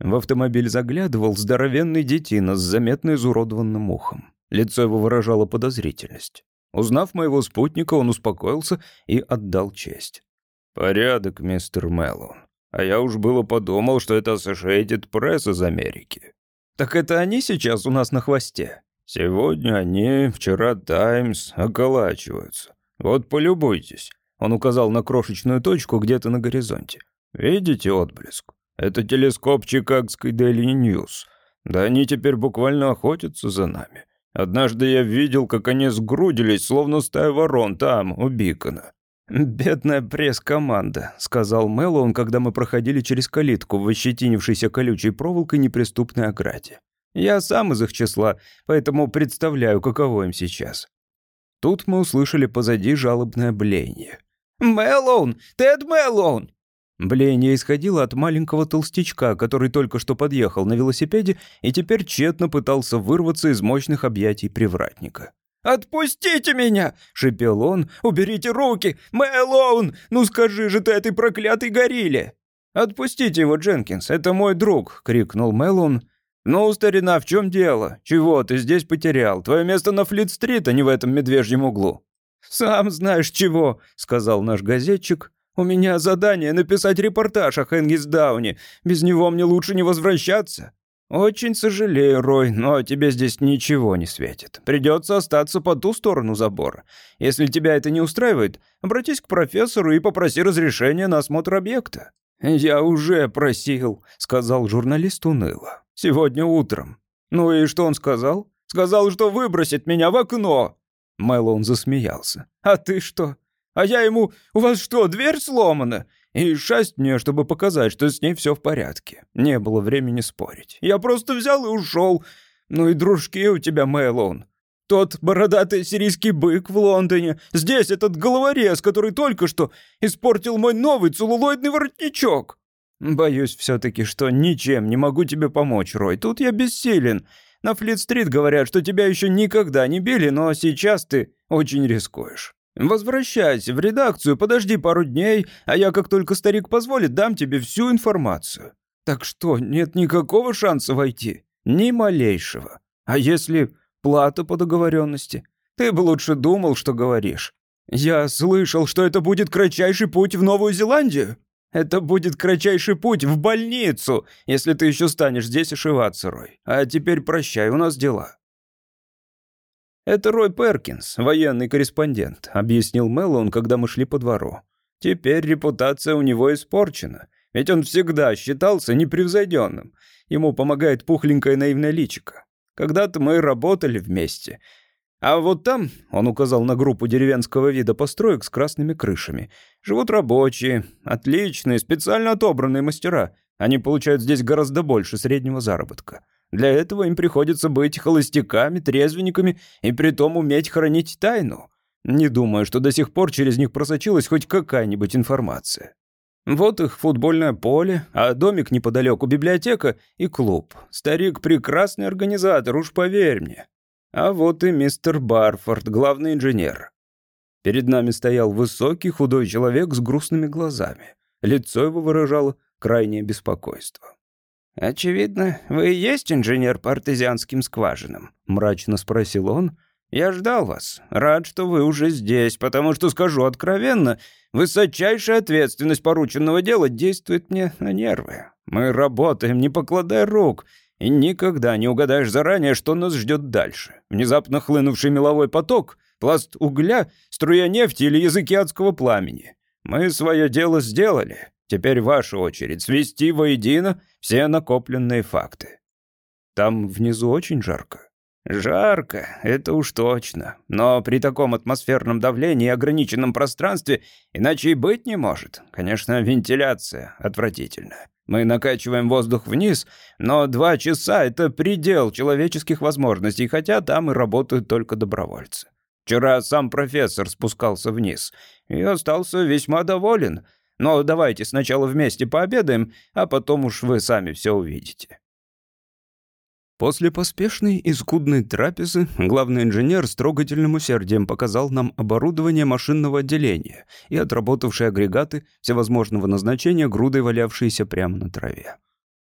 В автомобиль заглядывал здоровенный детина с заметно изуродованным ухом. Лицо его выражало подозрительность. Узнав моего спутника, он успокоился и отдал честь. «Порядок, мистер Мэллоун. А я уж было подумал, что это Associated Press из Америки». «Так это они сейчас у нас на хвосте?» «Сегодня они, вчера Таймс, околачиваются. Вот полюбуйтесь. Он указал на крошечную точку где-то на горизонте. «Видите отблеск? Это телескоп Чикагской Daily News. Да они теперь буквально охотятся за нами. Однажды я видел, как они сгрудились, словно стая ворон, там, у Бикона». «Бедная пресс-команда», — сказал Мэллоун, когда мы проходили через калитку в ощетинившейся колючей проволокой неприступной ограде. «Я сам из их числа, поэтому представляю, каково им сейчас». Тут мы услышали позади жалобное блеяние. «Мэллоун! Тед Мэллоун!» Блеяние исходило от маленького толстячка, который только что подъехал на велосипеде и теперь тщетно пытался вырваться из мощных объятий привратника. «Отпустите меня!» — шипел он. «Уберите руки! Мэллоун! Ну скажи же ты этой проклятой горилле!» «Отпустите его, Дженкинс, это мой друг!» — крикнул Мэллоун. «Ну, старина, в чем дело? Чего ты здесь потерял? Твое место на Флит-стрит, а не в этом медвежьем углу». «Сам знаешь чего», — сказал наш газетчик. «У меня задание написать репортаж о Хэнгисдауне. Без него мне лучше не возвращаться». «Очень сожалею, Рой, но тебе здесь ничего не светит. Придется остаться по ту сторону забора. Если тебя это не устраивает, обратись к профессору и попроси разрешения на осмотр объекта». «Я уже просил», — сказал журналист уныло. «Сегодня утром». «Ну и что он сказал?» «Сказал, что выбросит меня в окно». Мэллоун засмеялся. «А ты что? А я ему... У вас что, дверь сломана?» И шасть мне, чтобы показать, что с ней все в порядке. Не было времени спорить. Я просто взял и ушел. Ну и дружки у тебя, Мэллоун. Тот бородатый сирийский бык в Лондоне. Здесь этот головорез, который только что испортил мой новый целлулоидный воротничок. Боюсь все-таки, что ничем не могу тебе помочь, Рой. Тут я бессилен. На Флит-стрит говорят, что тебя еще никогда не били, но сейчас ты очень рискуешь. Возвращайся в редакцию, подожди пару дней, а я, как только старик позволит, дам тебе всю информацию. Так что, нет никакого шанса войти? Ни малейшего. А если плата по договоренности? Ты бы лучше думал, что говоришь. Я слышал, что это будет кратчайший путь в Новую Зеландию. Это будет кратчайший путь в больницу, если ты еще станешь здесь ошиваться, Рой. А теперь прощай, у нас дела». «Это Рой Перкинс, военный корреспондент», — объяснил Мэллоун, когда мы шли по двору. «Теперь репутация у него испорчена, ведь он всегда считался непревзойденным. Ему помогает пухленькая наивная личика. Когда-то мы работали вместе, а вот там, он указал на группу деревенского вида построек с красными крышами, живут рабочие, отличные, специально отобранные мастера. Они получают здесь гораздо больше среднего заработка. Для этого им приходится быть холостяками, трезвенниками и притом уметь хранить тайну. Не думаю, что до сих пор через них просочилась хоть какая-нибудь информация. Вот их футбольное поле, а домик неподалеку библиотека и клуб. Старик прекрасный организатор, уж поверь мне. А вот и мистер Барфорд, главный инженер. Перед нами стоял высокий худой человек с грустными глазами. Лицо его выражало крайнее беспокойство. «Очевидно, вы и есть инженер по артезианским скважинам?» — мрачно спросил он. «Я ждал вас. Рад, что вы уже здесь, потому что, скажу откровенно, высочайшая ответственность порученного дела действует мне на нервы. Мы работаем, не покладая рук, и никогда не угадаешь заранее, что нас ждет дальше. Внезапно хлынувший меловой поток, пласт угля, струя нефти или языки адского пламени. Мы свое дело сделали. Теперь ваша очередь свести воедино все накопленные факты. Там внизу очень жарко. Жарко, это уж точно. Но при таком атмосферном давлении и ограниченном пространстве иначе и быть не может. Конечно, вентиляция отвратительная. Мы накачиваем воздух вниз, но два часа — это предел человеческих возможностей, хотя там и работают только добровольцы. Вчера сам профессор спускался вниз и остался весьма доволен. Но давайте сначала вместе пообедаем, а потом уж вы сами все увидите. После поспешной и скудной трапезы главный инженер с трогательным усердием показал нам оборудование машинного отделения и отработавшие агрегаты всевозможного назначения, грудой валявшиеся прямо на траве.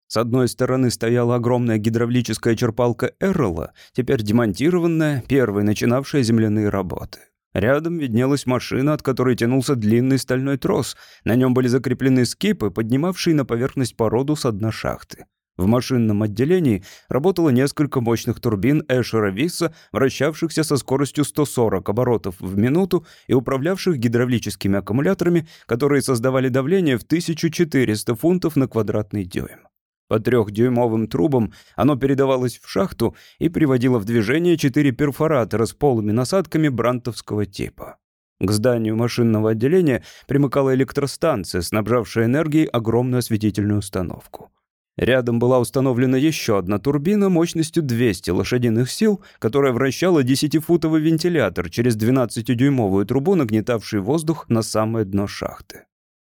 С одной стороны стояла огромная гидравлическая черпалка Эррола, теперь демонтированная, первой начинавшая земляные работы. Рядом виднелась машина, от которой тянулся длинный стальной трос. На нем были закреплены скипы, поднимавшие на поверхность породу с дна шахты. В машинном отделении работало несколько мощных турбин Эшера Висса, вращавшихся со скоростью 140 оборотов в минуту и управлявших гидравлическими аккумуляторами, которые создавали давление в 1400 фунтов на квадратный дюйм. По трехдюймовым трубам оно передавалось в шахту и приводило в движение четыре перфоратора с полыми насадками брантовского типа. К зданию машинного отделения примыкала электростанция, снабжавшая энергией огромную осветительную установку. Рядом была установлена еще одна турбина мощностью 200 лошадиных сил, которая вращала 10-футовый вентилятор через 12-дюймовую трубу, нагнетавший воздух на самое дно шахты.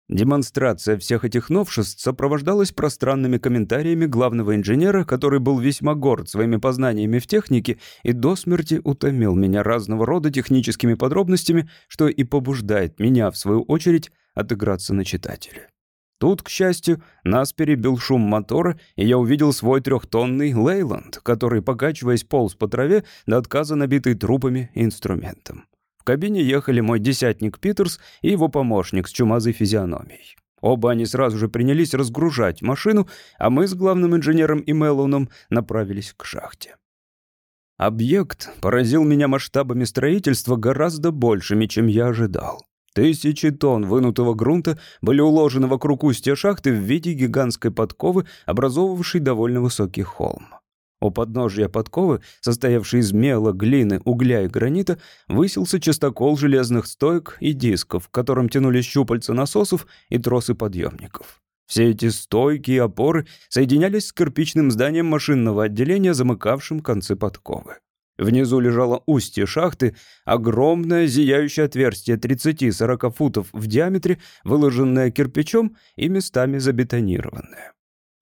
Демонстрация всех этих новшеств сопровождалась пространными комментариями главного инженера, который был весьма горд своими познаниями в технике и до смерти утомил меня разного рода техническими подробностями, что и побуждает меня, в свою очередь, отыграться на читателе. Тут, к счастью, нас перебил шум мотора, и я увидел свой трехтонный Лейланд, который, покачиваясь, полз по траве, до отказа набитый трупами и инструментом. В кабине ехали мой десятник Питерс и его помощник с чумазой физиономией. Оба они сразу же принялись разгружать машину, а мы с главным инженером и Меллоуном направились к шахте. Объект поразил меня масштабами строительства гораздо большими, чем я ожидал. Тысячи тонн вынутого грунта были уложены вокруг устья шахты в виде гигантской подковы, образовывавшей довольно высокий холм. У подножия подковы, состоявшей из мела, глины, угля и гранита, высился частокол железных стоек и дисков, к которым тянулись щупальца насосов и тросы подъемников. Все эти стойки и опоры соединялись с кирпичным зданием машинного отделения, замыкавшим концы подковы. Внизу лежало устье шахты, огромное зияющее отверстие 30-40 футов в диаметре, выложенное кирпичом и местами забетонированное.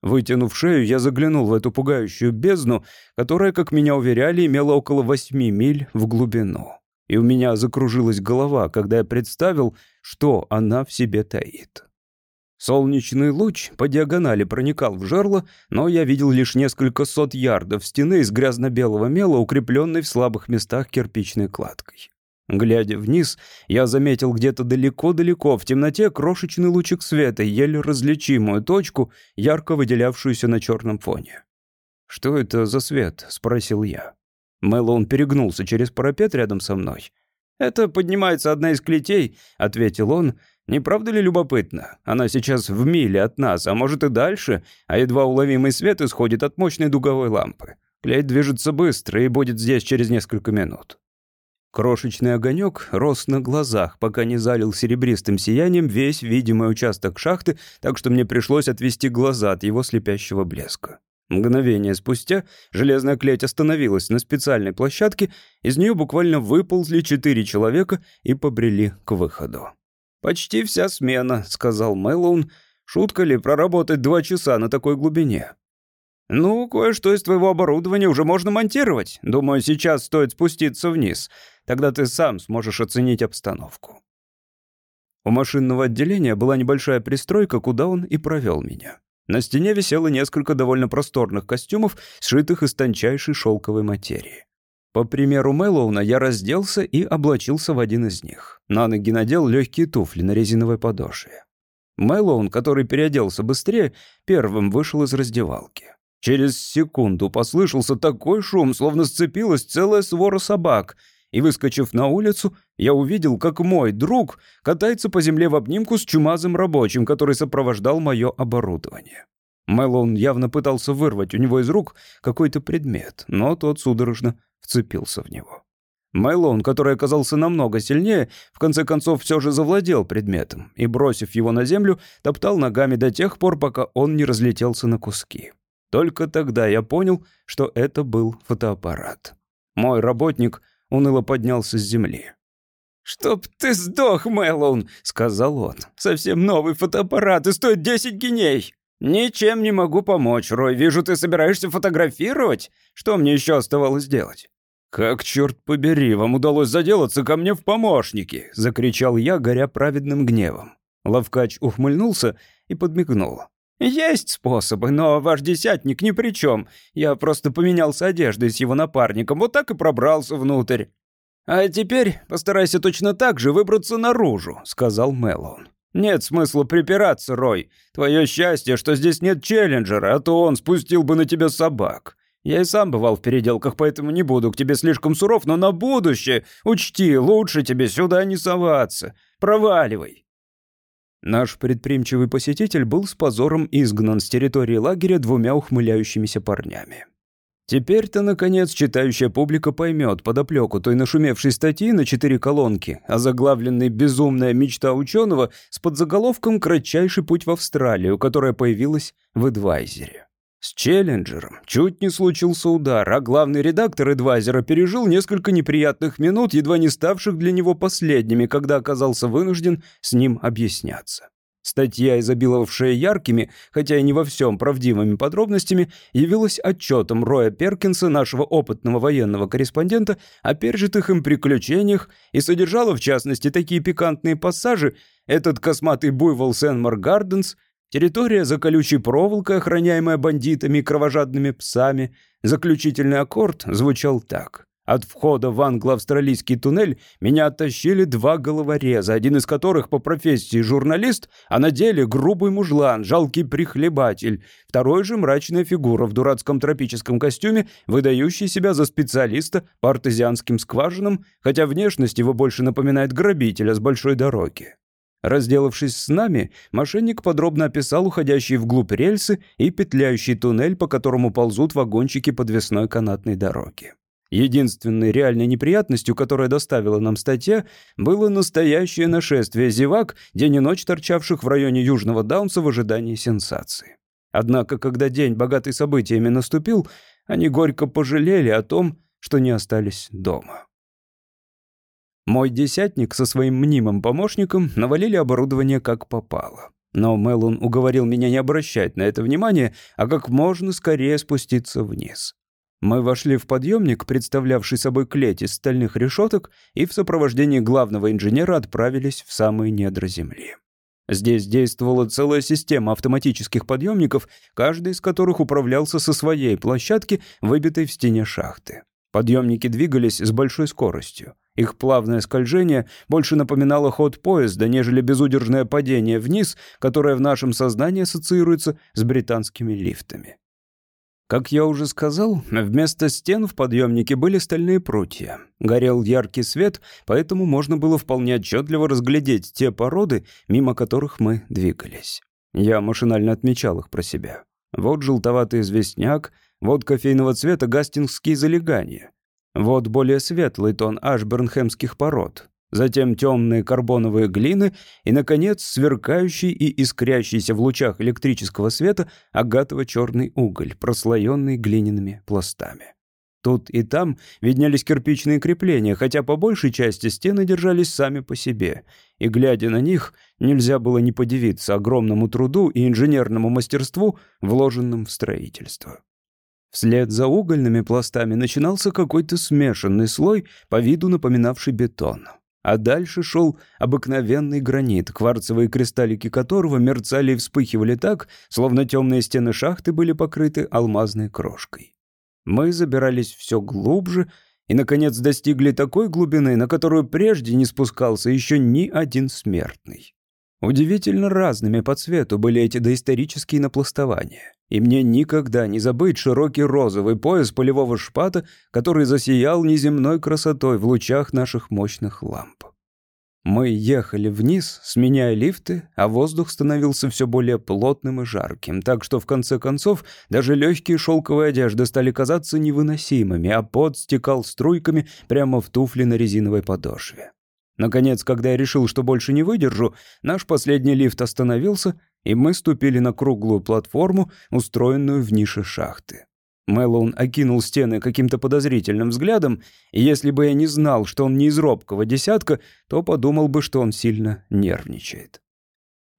Вытянув шею, я заглянул в эту пугающую бездну, которая, как меня уверяли, имела около 8 миль в глубину. И у меня закружилась голова, когда я представил, что она в себе таит. Солнечный луч по диагонали проникал в жерло, но я видел лишь несколько сот ярдов стены из грязно-белого мела, укрепленной в слабых местах кирпичной кладкой. Глядя вниз, я заметил где-то далеко-далеко в темноте крошечный лучик света, еле различимую точку, ярко выделявшуюся на черном фоне. «Что это за свет?» — спросил я. Мэллоун перегнулся через парапет рядом со мной. «Это поднимается одна из клетей», — ответил он, не правда ли любопытно? Она сейчас в миле от нас, а может и дальше, а едва уловимый свет исходит от мощной дуговой лампы. Клей движется быстро и будет здесь через несколько минут. Крошечный огонек рос на глазах, пока не залил серебристым сиянием весь видимый участок шахты, так что мне пришлось отвести глаза от его слепящего блеска. Мгновение спустя железная клеть остановилась на специальной площадке, из нее буквально выползли четыре человека и побрели к выходу. «Почти вся смена», — сказал Мэллоун. «Шутка ли проработать два часа на такой глубине?» «Ну, кое-что из твоего оборудования уже можно монтировать. Думаю, сейчас стоит спуститься вниз. Тогда ты сам сможешь оценить обстановку». У машинного отделения была небольшая пристройка, куда он и провел меня. На стене висело несколько довольно просторных костюмов, сшитых из тончайшей шелковой материи. По примеру Мэллоуна я разделся и облачился в один из них. На ноги надел легкие туфли на резиновой подошве. Мэллоун, который переоделся быстрее, первым вышел из раздевалки. Через секунду послышался такой шум, словно сцепилась целая свора собак, и, выскочив на улицу, я увидел, как мой друг катается по земле в обнимку с чумазым рабочим, который сопровождал мое оборудование. Мэллоун явно пытался вырвать у него из рук какой-то предмет, но тот судорожно вцепился в него. Мэллоун, который оказался намного сильнее, в конце концов все же завладел предметом и, бросив его на землю, топтал ногами до тех пор, пока он не разлетелся на куски. Только тогда я понял, что это был фотоаппарат. Мой работник уныло поднялся с земли. «Чтоб ты сдох, Мэллоун!» — сказал он. «Совсем новый фотоаппарат и стоит 10 геней!» «Ничем не могу помочь, Рой. Вижу, ты собираешься фотографировать. Что мне еще оставалось делать?» «Как, черт побери, вам удалось заделаться ко мне в помощники!» — закричал я, горя праведным гневом. Лавкач ухмыльнулся и подмигнул. «Есть способы, но ваш десятник ни при чем. Я просто поменялся одеждой с его напарником, вот так и пробрался внутрь». «А теперь постарайся точно так же выбраться наружу», — сказал Мэллоун. «Нет смысла припираться, Рой. Твое счастье, что здесь нет челленджера, а то он спустил бы на тебя собак. Я и сам бывал в переделках, поэтому не буду к тебе слишком суров, но на будущее учти, лучше тебе сюда не соваться. Проваливай». Наш предприимчивый посетитель был с позором изгнан с территории лагеря двумя ухмыляющимися парнями. Теперь-то, наконец, читающая публика поймет подоплеку той нашумевшей статьи на четыре колонки, озаглавленной «Безумная мечта ученого» с подзаголовком «Кратчайший путь в Австралию», которая появилась в Эдвайзере. С Челленджером чуть не случился удар, а главный редактор Эдвайзера пережил несколько неприятных минут, едва не ставших для него последними, когда оказался вынужден с ним объясняться. Статья, изобиловавшая яркими, хотя и не во всем правдивыми подробностями, явилась отчетом Роя Перкинса, нашего опытного военного корреспондента, о пережитых им приключениях и содержала, в частности, такие пикантные пассажи «Этот косматый буйвол Сенмор Гарденс», территория за колючей проволокой, охраняемая бандитами и кровожадными псами. Заключительный аккорд звучал так. От входа в англо-австралийский туннель меня оттащили два головореза, один из которых по профессии журналист, а на деле грубый мужлан, жалкий прихлебатель. Второй же мрачная фигура в дурацком тропическом костюме, выдающий себя за специалиста по артезианским скважинам, хотя внешность его больше напоминает грабителя с большой дороги. Разделавшись с нами, мошенник подробно описал уходящие вглубь рельсы и петляющий туннель, по которому ползут вагончики подвесной канатной дороги. Единственной реальной неприятностью, которая доставила нам статья, было настоящее нашествие зевак, день и ночь торчавших в районе Южного Даунса в ожидании сенсации. Однако, когда день, богатый событиями, наступил, они горько пожалели о том, что не остались дома. Мой десятник со своим мнимым помощником навалили оборудование как попало. Но Мелун уговорил меня не обращать на это внимания, а как можно скорее спуститься вниз. Мы вошли в подъемник, представлявший собой клеть из стальных решеток, и в сопровождении главного инженера отправились в самые недра земли. Здесь действовала целая система автоматических подъемников, каждый из которых управлялся со своей площадки, выбитой в стене шахты. Подъемники двигались с большой скоростью. Их плавное скольжение больше напоминало ход поезда, нежели безудержное падение вниз, которое в нашем сознании ассоциируется с британскими лифтами. Как я уже сказал, вместо стен в подъемнике были стальные прутья. Горел яркий свет, поэтому можно было вполне отчетливо разглядеть те породы, мимо которых мы двигались. Я машинально отмечал их про себя. Вот желтоватый известняк, вот кофейного цвета гастингские залегания. Вот более светлый тон ашбернхемских пород затем темные карбоновые глины и, наконец, сверкающий и искрящийся в лучах электрического света агатово-черный уголь, прослоенный глиняными пластами. Тут и там виднелись кирпичные крепления, хотя по большей части стены держались сами по себе. И, глядя на них, нельзя было не подивиться огромному труду и инженерному мастерству, вложенным в строительство. Вслед за угольными пластами начинался какой-то смешанный слой, по виду напоминавший бетон. А дальше шел обыкновенный гранит, кварцевые кристаллики которого мерцали и вспыхивали так, словно темные стены шахты были покрыты алмазной крошкой. Мы забирались все глубже и, наконец, достигли такой глубины, на которую прежде не спускался еще ни один смертный. Удивительно разными по цвету были эти доисторические напластования. И мне никогда не забыть широкий розовый пояс полевого шпата, который засиял неземной красотой в лучах наших мощных ламп. Мы ехали вниз, сменяя лифты, а воздух становился все более плотным и жарким, так что в конце концов даже легкие шелковые одежды стали казаться невыносимыми, а пот стекал струйками прямо в туфли на резиновой подошве. Наконец, когда я решил, что больше не выдержу, наш последний лифт остановился, и мы ступили на круглую платформу, устроенную в нише шахты. Мэллоун окинул стены каким-то подозрительным взглядом, и если бы я не знал, что он не из робкого десятка, то подумал бы, что он сильно нервничает.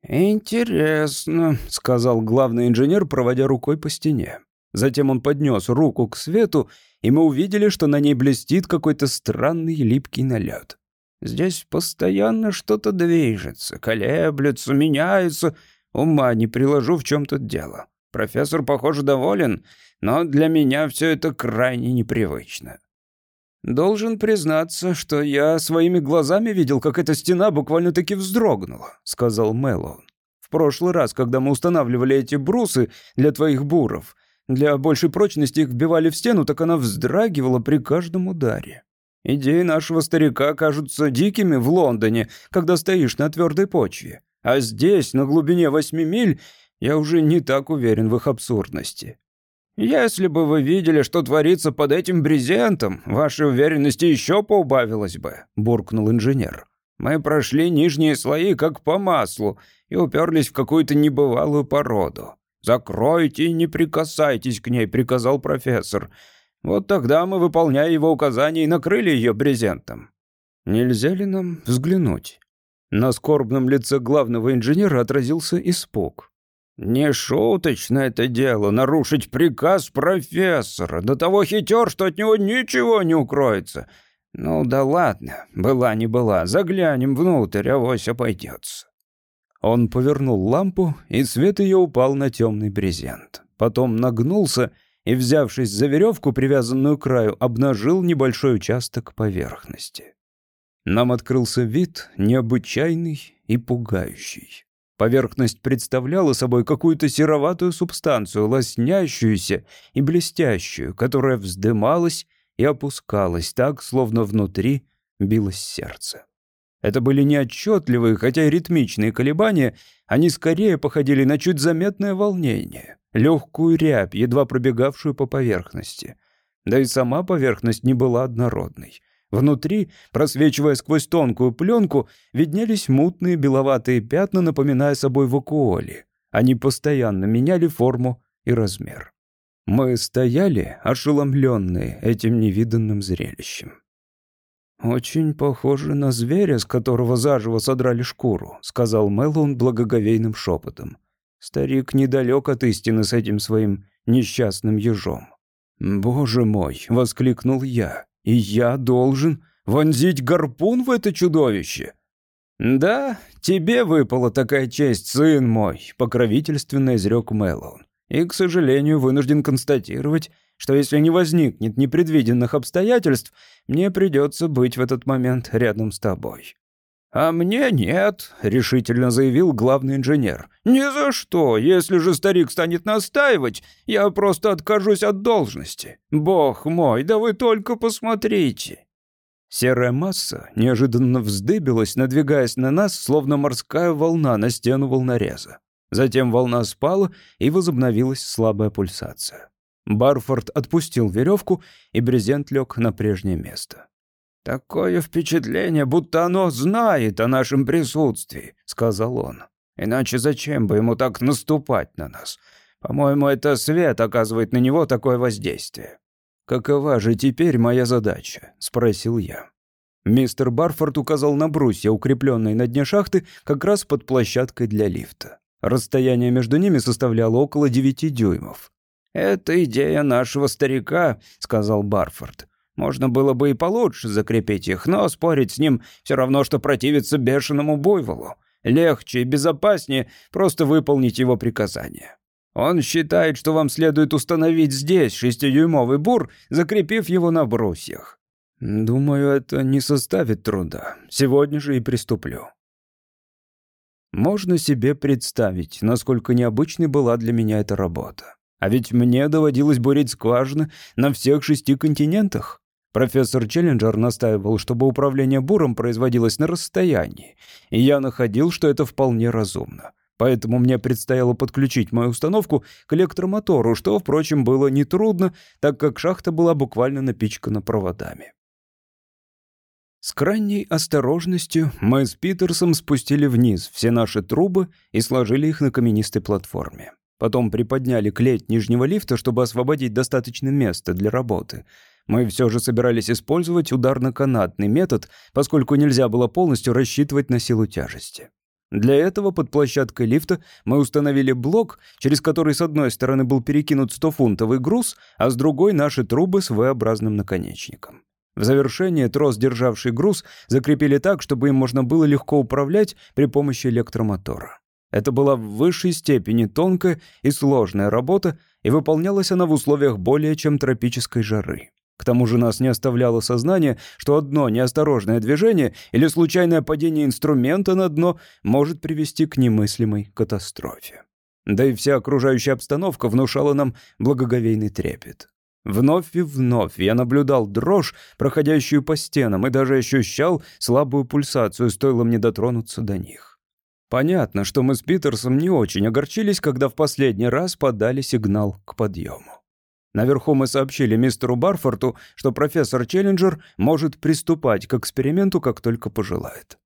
«Интересно», — сказал главный инженер, проводя рукой по стене. Затем он поднес руку к свету, и мы увидели, что на ней блестит какой-то странный липкий налет. «Здесь постоянно что-то движется, колеблется, меняется. Ума не приложу, в чем тут дело. Профессор, похоже, доволен, но для меня все это крайне непривычно. «Должен признаться, что я своими глазами видел, как эта стена буквально-таки вздрогнула», — сказал Мэллоун. «В прошлый раз, когда мы устанавливали эти брусы для твоих буров, для большей прочности их вбивали в стену, так она вздрагивала при каждом ударе. Идеи нашего старика кажутся дикими в Лондоне, когда стоишь на твердой почве. А здесь, на глубине восьми миль, я уже не так уверен в их абсурдности. Если бы вы видели, что творится под этим брезентом, вашей уверенности еще поубавилось бы», — буркнул инженер. «Мы прошли нижние слои как по маслу и уперлись в какую-то небывалую породу. «Закройте и не прикасайтесь к ней», — приказал профессор. Вот тогда мы, выполняя его указания, и накрыли ее брезентом. Нельзя ли нам взглянуть? На скорбном лице главного инженера отразился испуг. «Не шуточно это дело, нарушить приказ профессора. До того хитер, что от него ничего не укроется. Ну да ладно, была не была, заглянем внутрь, авось обойдется». Он повернул лампу, и свет ее упал на темный брезент. Потом нагнулся и, взявшись за веревку, привязанную к краю, обнажил небольшой участок поверхности. Нам открылся вид необычайный и пугающий. Поверхность представляла собой какую-то сероватую субстанцию, лоснящуюся и блестящую, которая вздымалась и опускалась так, словно внутри билось сердце. Это были неотчетливые, хотя и ритмичные колебания, они скорее походили на чуть заметное волнение, легкую рябь, едва пробегавшую по поверхности. Да и сама поверхность не была однородной. Внутри, просвечивая сквозь тонкую пленку, виднелись мутные беловатые пятна, напоминая собой вакуоли. Они постоянно меняли форму и размер. Мы стояли, ошеломленные этим невиданным зрелищем. «Очень похоже на зверя, с которого заживо содрали шкуру», — сказал Мэллоун благоговейным шепотом. Старик недалек от истины с этим своим несчастным ежом. «Боже мой!» — воскликнул я. «И я должен вонзить гарпун в это чудовище?» «Да, тебе выпала такая честь, сын мой», — покровительственно изрек Мэллоун. «И, к сожалению, вынужден констатировать, что если не возникнет непредвиденных обстоятельств, мне придется быть в этот момент рядом с тобой». «А мне нет», — решительно заявил главный инженер. «Ни за что. Если же старик станет настаивать, я просто откажусь от должности. Бог мой, да вы только посмотрите». Серая масса неожиданно вздыбилась, надвигаясь на нас, словно морская волна на стену волнореза. Затем волна спала, и возобновилась слабая пульсация. Барфорд отпустил веревку, и брезент лег на прежнее место. «Такое впечатление, будто оно знает о нашем присутствии», — сказал он. «Иначе зачем бы ему так наступать на нас? По-моему, это свет оказывает на него такое воздействие». «Какова же теперь моя задача?» — спросил я. Мистер Барфорд указал на брусья, укрепленные на дне шахты, как раз под площадкой для лифта. Расстояние между ними составляло около девяти дюймов. «Это идея нашего старика», — сказал Барфорд. «Можно было бы и получше закрепить их, но спорить с ним все равно, что противиться бешеному буйволу. Легче и безопаснее просто выполнить его приказание. Он считает, что вам следует установить здесь шестидюймовый бур, закрепив его на брусьях. Думаю, это не составит труда. Сегодня же и приступлю. Можно себе представить, насколько необычной была для меня эта работа. А ведь мне доводилось бурить скважины на всех шести континентах. Профессор Челленджер настаивал, чтобы управление буром производилось на расстоянии, и я находил, что это вполне разумно. Поэтому мне предстояло подключить мою установку к электромотору, что, впрочем, было нетрудно, так как шахта была буквально напичкана проводами. С крайней осторожностью мы с Питерсом спустили вниз все наши трубы и сложили их на каменистой платформе. Потом приподняли клеть нижнего лифта, чтобы освободить достаточно места для работы. Мы все же собирались использовать ударно-канатный метод, поскольку нельзя было полностью рассчитывать на силу тяжести. Для этого под площадкой лифта мы установили блок, через который с одной стороны был перекинут 100-фунтовый груз, а с другой — наши трубы с V-образным наконечником. В завершение трос, державший груз, закрепили так, чтобы им можно было легко управлять при помощи электромотора. Это была в высшей степени тонкая и сложная работа, и выполнялась она в условиях более чем тропической жары. К тому же нас не оставляло сознание, что одно неосторожное движение или случайное падение инструмента на дно может привести к немыслимой катастрофе. Да и вся окружающая обстановка внушала нам благоговейный трепет. Вновь и вновь я наблюдал дрожь, проходящую по стенам, и даже ощущал слабую пульсацию, стоило мне дотронуться до них. Понятно, что мы с Питерсом не очень огорчились, когда в последний раз подали сигнал к подъему. Наверху мы сообщили мистеру Барфорту, что профессор Челленджер может приступать к эксперименту, как только пожелает.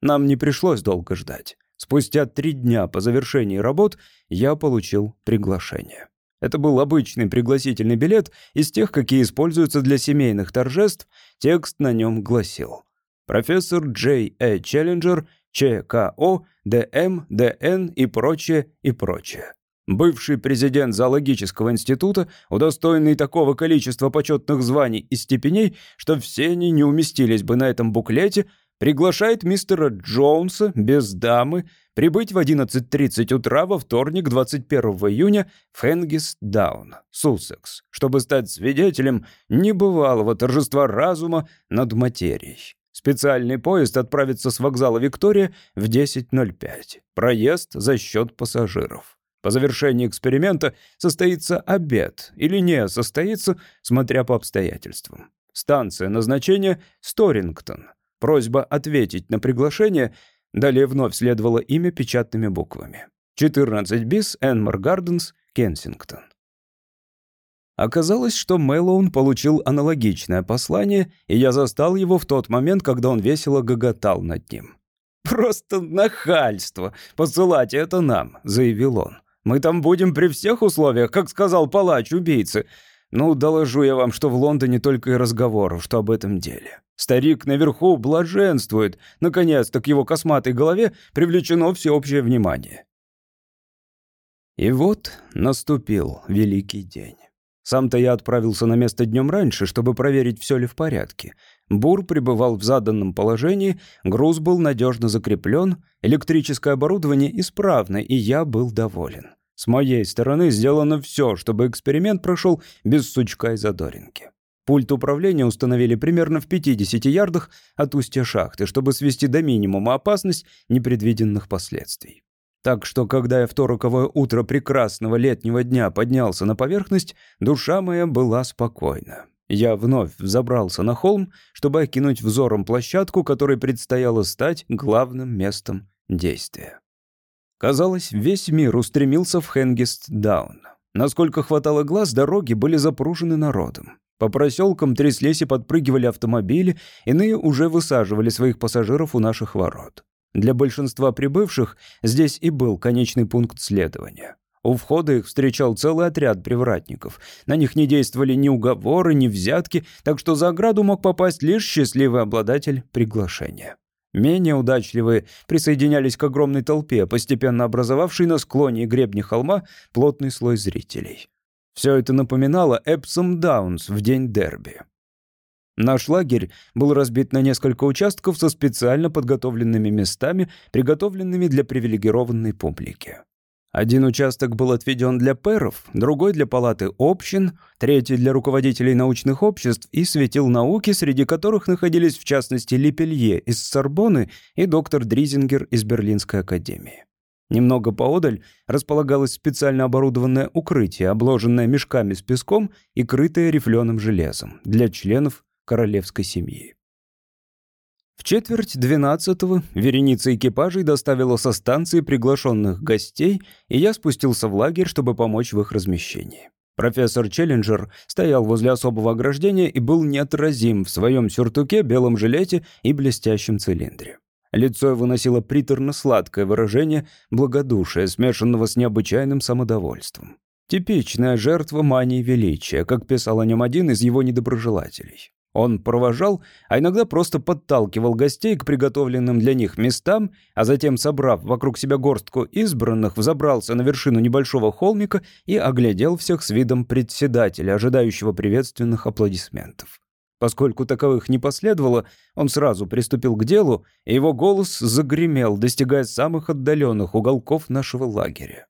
Нам не пришлось долго ждать. Спустя три дня по завершении работ я получил приглашение. Это был обычный пригласительный билет из тех, какие используются для семейных торжеств. Текст на нем гласил «Профессор Джей Э. Челленджер, ЧКО, ДМ, ДН и прочее, и прочее». Бывший президент зоологического института, удостоенный такого количества почетных званий и степеней, что все они не уместились бы на этом буклете, приглашает мистера Джонса без дамы прибыть в 11.30 утра во вторник, 21 июня, в Хенгис-Даун, Суссекс, чтобы стать свидетелем небывалого торжества разума над материей. Специальный поезд отправится с вокзала Виктория в 10.05. Проезд за счет пассажиров. По завершении эксперимента состоится обед или не состоится, смотря по обстоятельствам. Станция назначения — Сторингтон. Просьба ответить на приглашение Далее вновь следовало имя печатными буквами. 14 бис, Энмор Гарденс, Кенсингтон. Оказалось, что Мэллоун получил аналогичное послание, и я застал его в тот момент, когда он весело гоготал над ним. «Просто нахальство! Посылать это нам!» — заявил он. «Мы там будем при всех условиях, как сказал палач убийцы. Ну, доложу я вам, что в Лондоне только и разговоров, что об этом деле. Старик наверху блаженствует. Наконец-то к его косматой голове привлечено всеобщее внимание. И вот наступил великий день. Сам-то я отправился на место днем раньше, чтобы проверить, все ли в порядке. Бур пребывал в заданном положении, груз был надежно закреплен, электрическое оборудование исправно, и я был доволен. С моей стороны сделано все, чтобы эксперимент прошел без сучка и задоринки. Пульт управления установили примерно в 50 ярдах от устья шахты, чтобы свести до минимума опасность непредвиденных последствий. Так что, когда я в утро прекрасного летнего дня поднялся на поверхность, душа моя была спокойна. Я вновь взобрался на холм, чтобы окинуть взором площадку, которой предстояло стать главным местом действия. Казалось, весь мир устремился в Хенгист-Даун. Насколько хватало глаз, дороги были запружены народом. По проселкам тряслись и подпрыгивали автомобили, иные уже высаживали своих пассажиров у наших ворот. Для большинства прибывших здесь и был конечный пункт следования. У входа их встречал целый отряд привратников. На них не действовали ни уговоры, ни взятки, так что за ограду мог попасть лишь счастливый обладатель приглашения. Менее удачливые присоединялись к огромной толпе, постепенно образовавшей на склоне и гребне холма плотный слой зрителей. Все это напоминало Эпсом Даунс в день дерби. Наш лагерь был разбит на несколько участков со специально подготовленными местами, приготовленными для привилегированной публики. Один участок был отведен для пэров, другой для палаты общин, третий для руководителей научных обществ и светил науки, среди которых находились в частности Лепелье из Сорбоны и доктор Дризингер из Берлинской академии. Немного поодаль располагалось специально оборудованное укрытие, обложенное мешками с песком и крытое рифленым железом для членов королевской семьи. В четверть двенадцатого вереница экипажей доставила со станции приглашенных гостей, и я спустился в лагерь, чтобы помочь в их размещении. Профессор Челленджер стоял возле особого ограждения и был неотразим в своем сюртуке, белом жилете и блестящем цилиндре. Лицо его носило приторно-сладкое выражение благодушия, смешанного с необычайным самодовольством. Типичная жертва мании величия, как писал о нем один из его недоброжелателей. Он провожал, а иногда просто подталкивал гостей к приготовленным для них местам, а затем, собрав вокруг себя горстку избранных, взобрался на вершину небольшого холмика и оглядел всех с видом председателя, ожидающего приветственных аплодисментов. Поскольку таковых не последовало, он сразу приступил к делу, и его голос загремел, достигая самых отдаленных уголков нашего лагеря.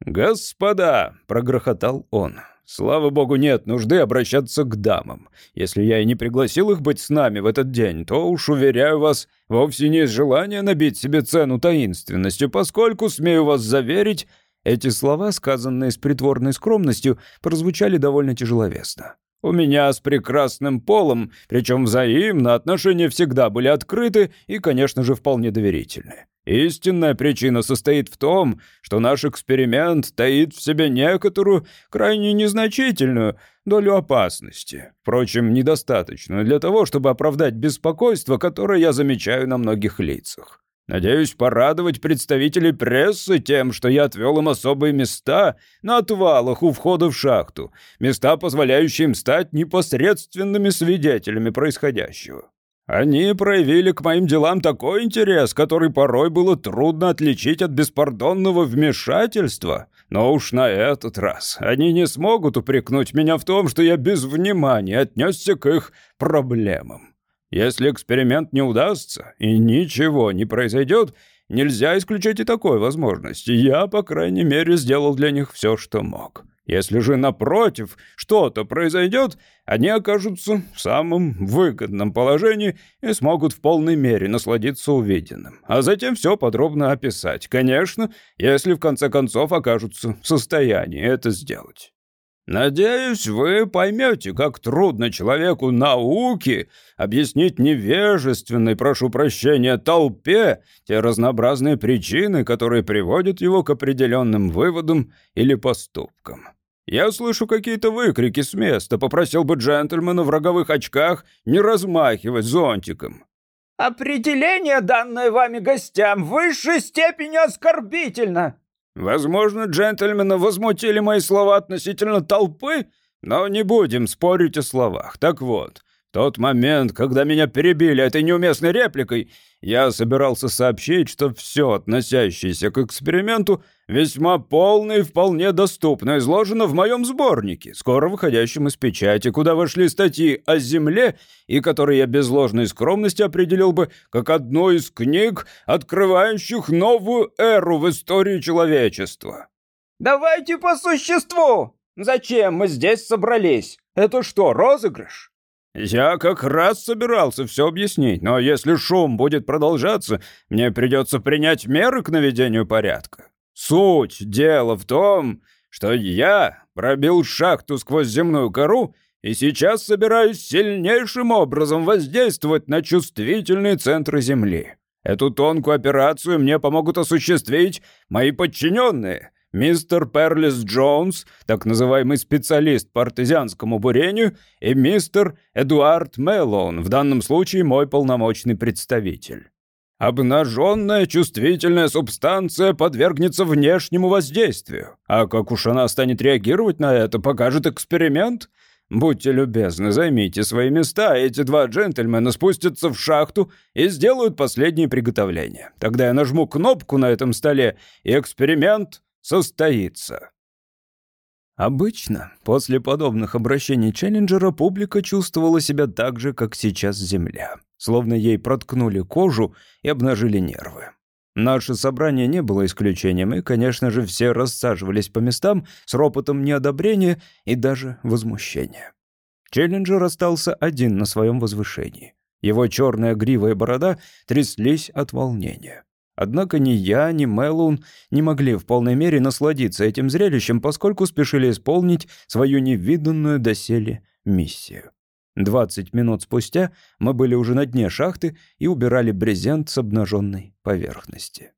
«Господа!» — прогрохотал он. Слава богу, нет нужды обращаться к дамам. Если я и не пригласил их быть с нами в этот день, то уж, уверяю вас, вовсе не из желания набить себе цену таинственностью, поскольку, смею вас заверить, эти слова, сказанные с притворной скромностью, прозвучали довольно тяжеловесно. У меня с прекрасным полом, причем взаимно, отношения всегда были открыты и, конечно же, вполне доверительны. Истинная причина состоит в том, что наш эксперимент таит в себе некоторую, крайне незначительную долю опасности. Впрочем, недостаточную для того, чтобы оправдать беспокойство, которое я замечаю на многих лицах. Надеюсь порадовать представителей прессы тем, что я отвел им особые места на отвалах у входа в шахту, места, позволяющие им стать непосредственными свидетелями происходящего. Они проявили к моим делам такой интерес, который порой было трудно отличить от беспардонного вмешательства. Но уж на этот раз они не смогут упрекнуть меня в том, что я без внимания отнесся к их проблемам. Если эксперимент не удастся и ничего не произойдет, нельзя исключать и такой возможности. Я, по крайней мере, сделал для них все, что мог. Если же, напротив, что-то произойдет, они окажутся в самом выгодном положении и смогут в полной мере насладиться увиденным. А затем все подробно описать. Конечно, если в конце концов окажутся в состоянии это сделать. Надеюсь, вы поймете, как трудно человеку науки объяснить невежественной, прошу прощения, толпе те разнообразные причины, которые приводят его к определенным выводам или поступкам. Я слышу какие-то выкрики с места, попросил бы джентльмена в роговых очках не размахивать зонтиком. «Определение, данное вами гостям, в высшей степени оскорбительно!» Возможно, джентльмена возмутили мои слова относительно толпы, но не будем спорить о словах. Так вот, тот момент, когда меня перебили этой неуместной репликой, я собирался сообщить, что все, относящееся к эксперименту, весьма полно и вполне доступно изложено в моем сборнике, скоро выходящем из печати, куда вошли статьи о Земле и которые я без ложной скромности определил бы как одну из книг, открывающих новую эру в истории человечества. «Давайте по существу! Зачем мы здесь собрались? Это что, розыгрыш?» «Я как раз собирался все объяснить, но если шум будет продолжаться, мне придется принять меры к наведению порядка. Суть дела в том, что я пробил шахту сквозь земную кору и сейчас собираюсь сильнейшим образом воздействовать на чувствительные центры Земли. Эту тонкую операцию мне помогут осуществить мои подчиненные, мистер Перлис Джонс, так называемый специалист по артезианскому бурению, и мистер Эдуард Меллоун, в данном случае мой полномочный представитель. Обнаженная чувствительная субстанция подвергнется внешнему воздействию. А как уж она станет реагировать на это, покажет эксперимент. Будьте любезны, займите свои места, эти два джентльмена спустятся в шахту и сделают последние приготовления. Тогда я нажму кнопку на этом столе, и эксперимент состоится. Обычно, после подобных обращений Челленджера, публика чувствовала себя так же, как сейчас Земля. Словно ей проткнули кожу и обнажили нервы. Наше собрание не было исключением, и, конечно же, все рассаживались по местам с ропотом неодобрения и даже возмущения. Челленджер остался один на своем возвышении. Его черная грива и борода тряслись от волнения. Однако ни я, ни Мэллоун не могли в полной мере насладиться этим зрелищем, поскольку спешили исполнить свою невиданную доселе миссию. Двадцать минут спустя мы были уже на дне шахты и убирали брезент с обнаженной поверхности.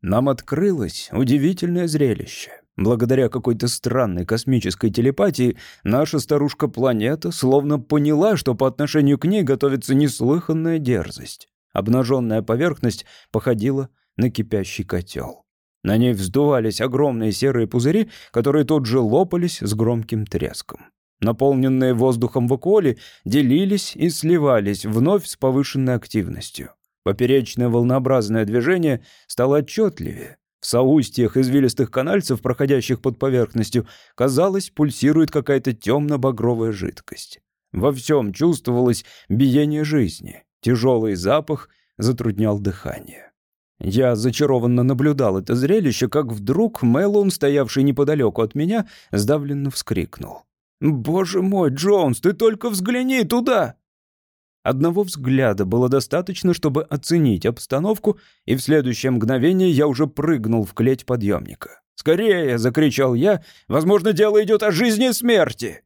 Нам открылось удивительное зрелище. Благодаря какой-то странной космической телепатии наша старушка-планета словно поняла, что по отношению к ней готовится неслыханная дерзость. Обнаженная поверхность походила на кипящий котел. На ней вздувались огромные серые пузыри, которые тут же лопались с громким треском. Наполненные воздухом вакуоли делились и сливались вновь с повышенной активностью. Поперечное волнообразное движение стало отчетливее. В соустьях извилистых канальцев, проходящих под поверхностью, казалось, пульсирует какая-то темно-багровая жидкость. Во всем чувствовалось биение жизни. Тяжелый запах затруднял дыхание. Я зачарованно наблюдал это зрелище, как вдруг Мэллоун, стоявший неподалеку от меня, сдавленно вскрикнул. «Боже мой, Джонс, ты только взгляни туда!» Одного взгляда было достаточно, чтобы оценить обстановку, и в следующее мгновение я уже прыгнул в клеть подъемника. «Скорее!» — закричал я. «Возможно, дело идет о жизни и смерти!»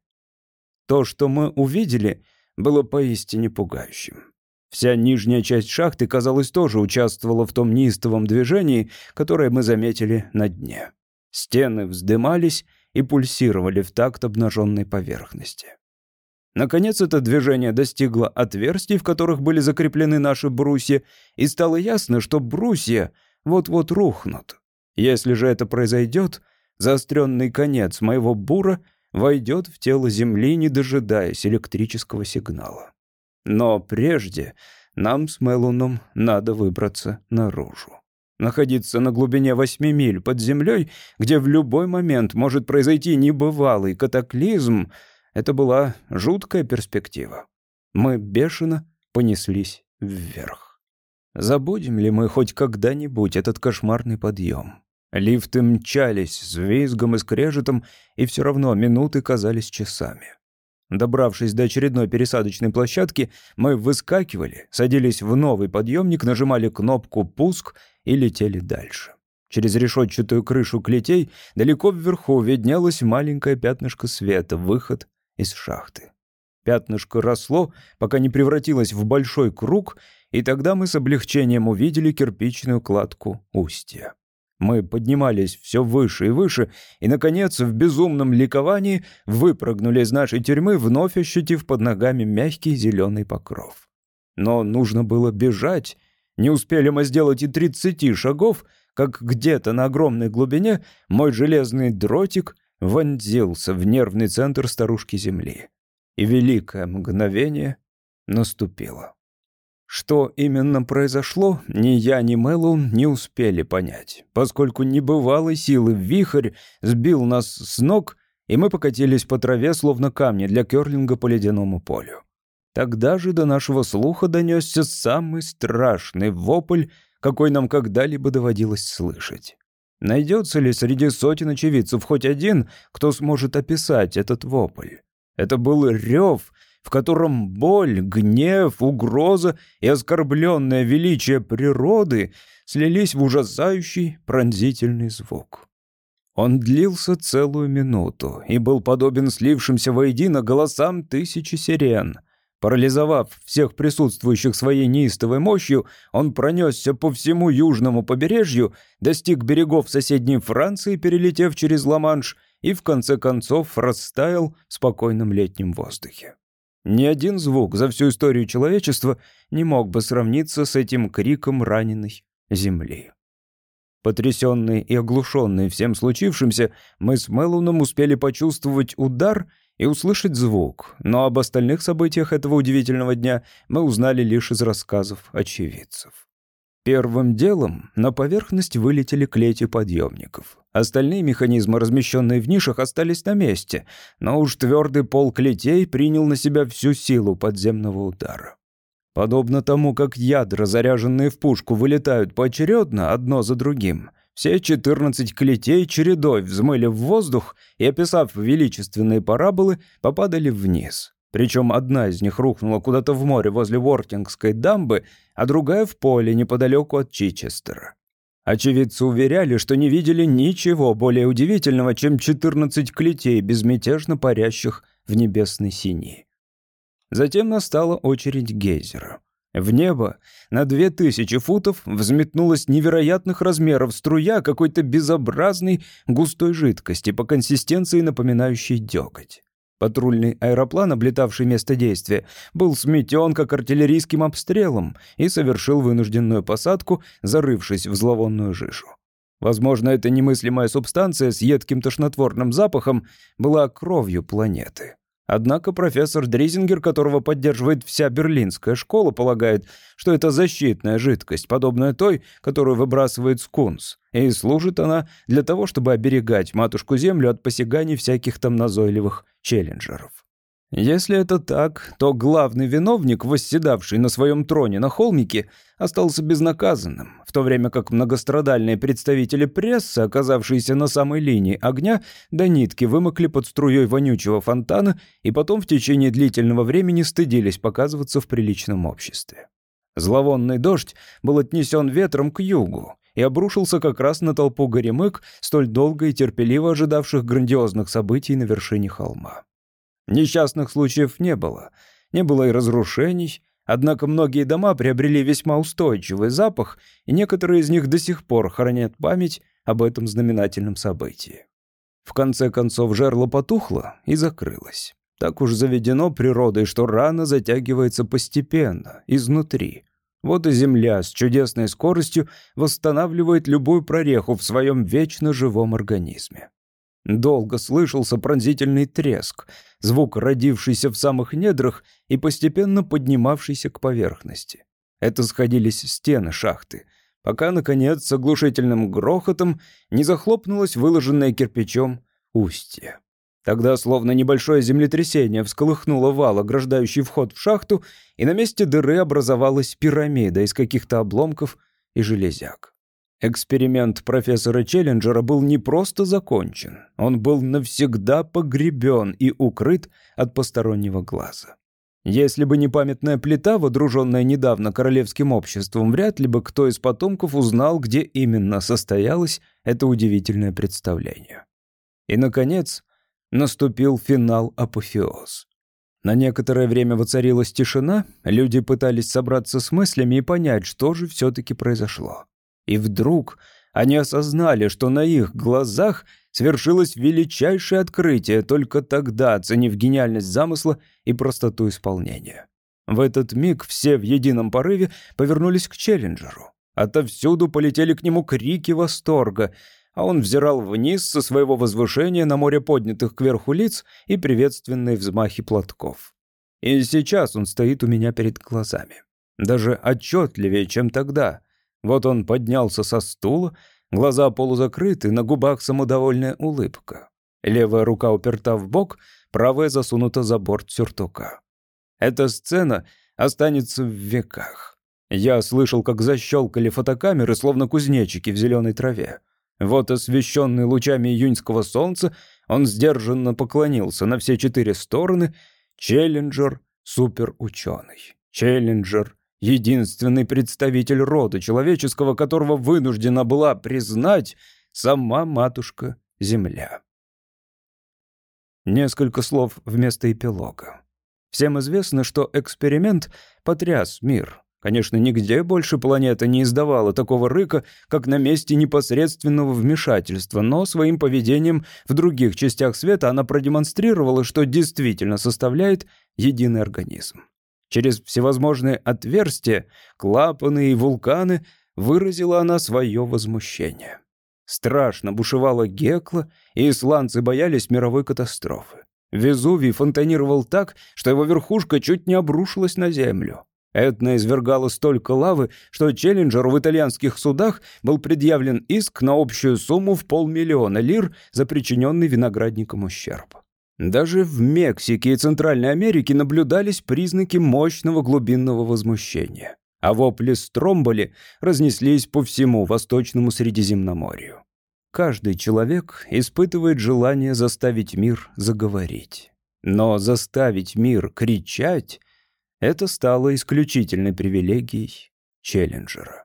То, что мы увидели, было поистине пугающим. Вся нижняя часть шахты, казалось, тоже участвовала в том неистовом движении, которое мы заметили на дне. Стены вздымались и пульсировали в такт обнаженной поверхности. Наконец это движение достигло отверстий, в которых были закреплены наши брусья, и стало ясно, что брусья вот-вот рухнут. Если же это произойдет, заостренный конец моего бура войдет в тело Земли, не дожидаясь электрического сигнала. Но прежде нам с Мелуном надо выбраться наружу. Находиться на глубине восьми миль под землей, где в любой момент может произойти небывалый катаклизм, это была жуткая перспектива. Мы бешено понеслись вверх. Забудем ли мы хоть когда-нибудь этот кошмарный подъем? Лифты мчались с визгом и скрежетом, и все равно минуты казались часами. Добравшись до очередной пересадочной площадки, мы выскакивали, садились в новый подъемник, нажимали кнопку «Пуск» и летели дальше. Через решетчатую крышу клетей далеко вверху виднелось маленькое пятнышко света, выход из шахты. Пятнышко росло, пока не превратилось в большой круг, и тогда мы с облегчением увидели кирпичную кладку устья. Мы поднимались все выше и выше, и, наконец, в безумном ликовании выпрыгнули из нашей тюрьмы, вновь ощутив под ногами мягкий зеленый покров. Но нужно было бежать. Не успели мы сделать и тридцати шагов, как где-то на огромной глубине мой железный дротик вонзился в нервный центр старушки Земли. И великое мгновение наступило. Что именно произошло, ни я, ни Мэллоун не успели понять, поскольку небывалой силы вихрь сбил нас с ног, и мы покатились по траве, словно камни для керлинга по ледяному полю. Тогда же до нашего слуха донесся самый страшный вопль, какой нам когда-либо доводилось слышать. Найдется ли среди сотен очевидцев хоть один, кто сможет описать этот вопль? Это был рев, в котором боль, гнев, угроза и оскорбленное величие природы слились в ужасающий пронзительный звук. Он длился целую минуту и был подобен слившимся воедино голосам тысячи сирен. Парализовав всех присутствующих своей неистовой мощью, он пронесся по всему южному побережью, достиг берегов соседней Франции, перелетев через Ла-Манш, и в конце концов растаял в спокойном летнем воздухе. Ни один звук за всю историю человечества не мог бы сравниться с этим криком раненой земли. Потрясенные и оглушенные всем случившимся, мы с Мелуном успели почувствовать удар и услышать звук, но об остальных событиях этого удивительного дня мы узнали лишь из рассказов очевидцев. Первым делом на поверхность вылетели клети подъемников. Остальные механизмы, размещенные в нишах, остались на месте, но уж твердый пол клетей принял на себя всю силу подземного удара. Подобно тому, как ядра, заряженные в пушку, вылетают поочередно одно за другим, все 14 клетей чередой взмыли в воздух и, описав величественные параболы, попадали вниз. Причем одна из них рухнула куда-то в море возле Вортингской дамбы, а другая в поле неподалеку от Чичестера. Очевидцы уверяли, что не видели ничего более удивительного, чем 14 клетей, безмятежно парящих в небесной синей. Затем настала очередь гейзера. В небо на две тысячи футов взметнулась невероятных размеров струя какой-то безобразной густой жидкости по консистенции напоминающей деготь. Патрульный аэроплан, облетавший место действия, был сметен как артиллерийским обстрелом и совершил вынужденную посадку, зарывшись в зловонную жижу. Возможно, эта немыслимая субстанция с едким тошнотворным запахом была кровью планеты. Однако профессор Дризингер, которого поддерживает вся берлинская школа, полагает, что это защитная жидкость, подобная той, которую выбрасывает скунс, и служит она для того, чтобы оберегать матушку-землю от посяганий всяких там назойливых челленджеров. Если это так, то главный виновник, восседавший на своем троне на холмике, остался безнаказанным, в то время как многострадальные представители прессы, оказавшиеся на самой линии огня, до нитки вымокли под струей вонючего фонтана и потом в течение длительного времени стыдились показываться в приличном обществе. Зловонный дождь был отнесен ветром к югу и обрушился как раз на толпу горемык, столь долго и терпеливо ожидавших грандиозных событий на вершине холма. Несчастных случаев не было. Не было и разрушений. Однако многие дома приобрели весьма устойчивый запах, и некоторые из них до сих пор хранят память об этом знаменательном событии. В конце концов жерло потухло и закрылось. Так уж заведено природой, что рана затягивается постепенно, изнутри. Вот и Земля с чудесной скоростью восстанавливает любую прореху в своем вечно живом организме. Долго слышался пронзительный треск, звук, родившийся в самых недрах и постепенно поднимавшийся к поверхности. Это сходились стены шахты, пока, наконец, с оглушительным грохотом не захлопнулось выложенное кирпичом устье. Тогда, словно небольшое землетрясение, всколыхнуло вал, ограждающий вход в шахту, и на месте дыры образовалась пирамида из каких-то обломков и железяк. Эксперимент профессора Челленджера был не просто закончен, он был навсегда погребен и укрыт от постороннего глаза. Если бы не памятная плита, водруженная недавно королевским обществом, вряд ли бы кто из потомков узнал, где именно состоялось это удивительное представление. И, наконец, наступил финал-апофеоз. На некоторое время воцарилась тишина, люди пытались собраться с мыслями и понять, что же все-таки произошло. И вдруг они осознали, что на их глазах свершилось величайшее открытие, только тогда оценив гениальность замысла и простоту исполнения. В этот миг все в едином порыве повернулись к Челленджеру. Отовсюду полетели к нему крики восторга, а он взирал вниз со своего возвышения на море поднятых кверху лиц и приветственные взмахи платков. И сейчас он стоит у меня перед глазами. Даже отчетливее, чем тогда — вот он поднялся со стула, глаза полузакрыты, на губах самодовольная улыбка. Левая рука уперта в бок, правая засунута за борт сюртука. Эта сцена останется в веках. Я слышал, как защелкали фотокамеры, словно кузнечики в зеленой траве. Вот освещенный лучами июньского солнца, он сдержанно поклонился на все четыре стороны. Челленджер — суперученый. Челленджер единственный представитель рода человеческого, которого вынуждена была признать сама матушка Земля. Несколько слов вместо эпилога. Всем известно, что эксперимент потряс мир. Конечно, нигде больше планета не издавала такого рыка, как на месте непосредственного вмешательства, но своим поведением в других частях света она продемонстрировала, что действительно составляет единый организм. Через всевозможные отверстия, клапаны и вулканы выразила она свое возмущение. Страшно бушевала Гекла, и исландцы боялись мировой катастрофы. Везувий фонтанировал так, что его верхушка чуть не обрушилась на землю. Этна извергала столько лавы, что Челленджеру в итальянских судах был предъявлен иск на общую сумму в полмиллиона лир за причиненный виноградникам ущерб. Даже в Мексике и Центральной Америке наблюдались признаки мощного глубинного возмущения, а вопли Стромболи разнеслись по всему Восточному Средиземноморью. Каждый человек испытывает желание заставить мир заговорить. Но заставить мир кричать — это стало исключительной привилегией Челленджера.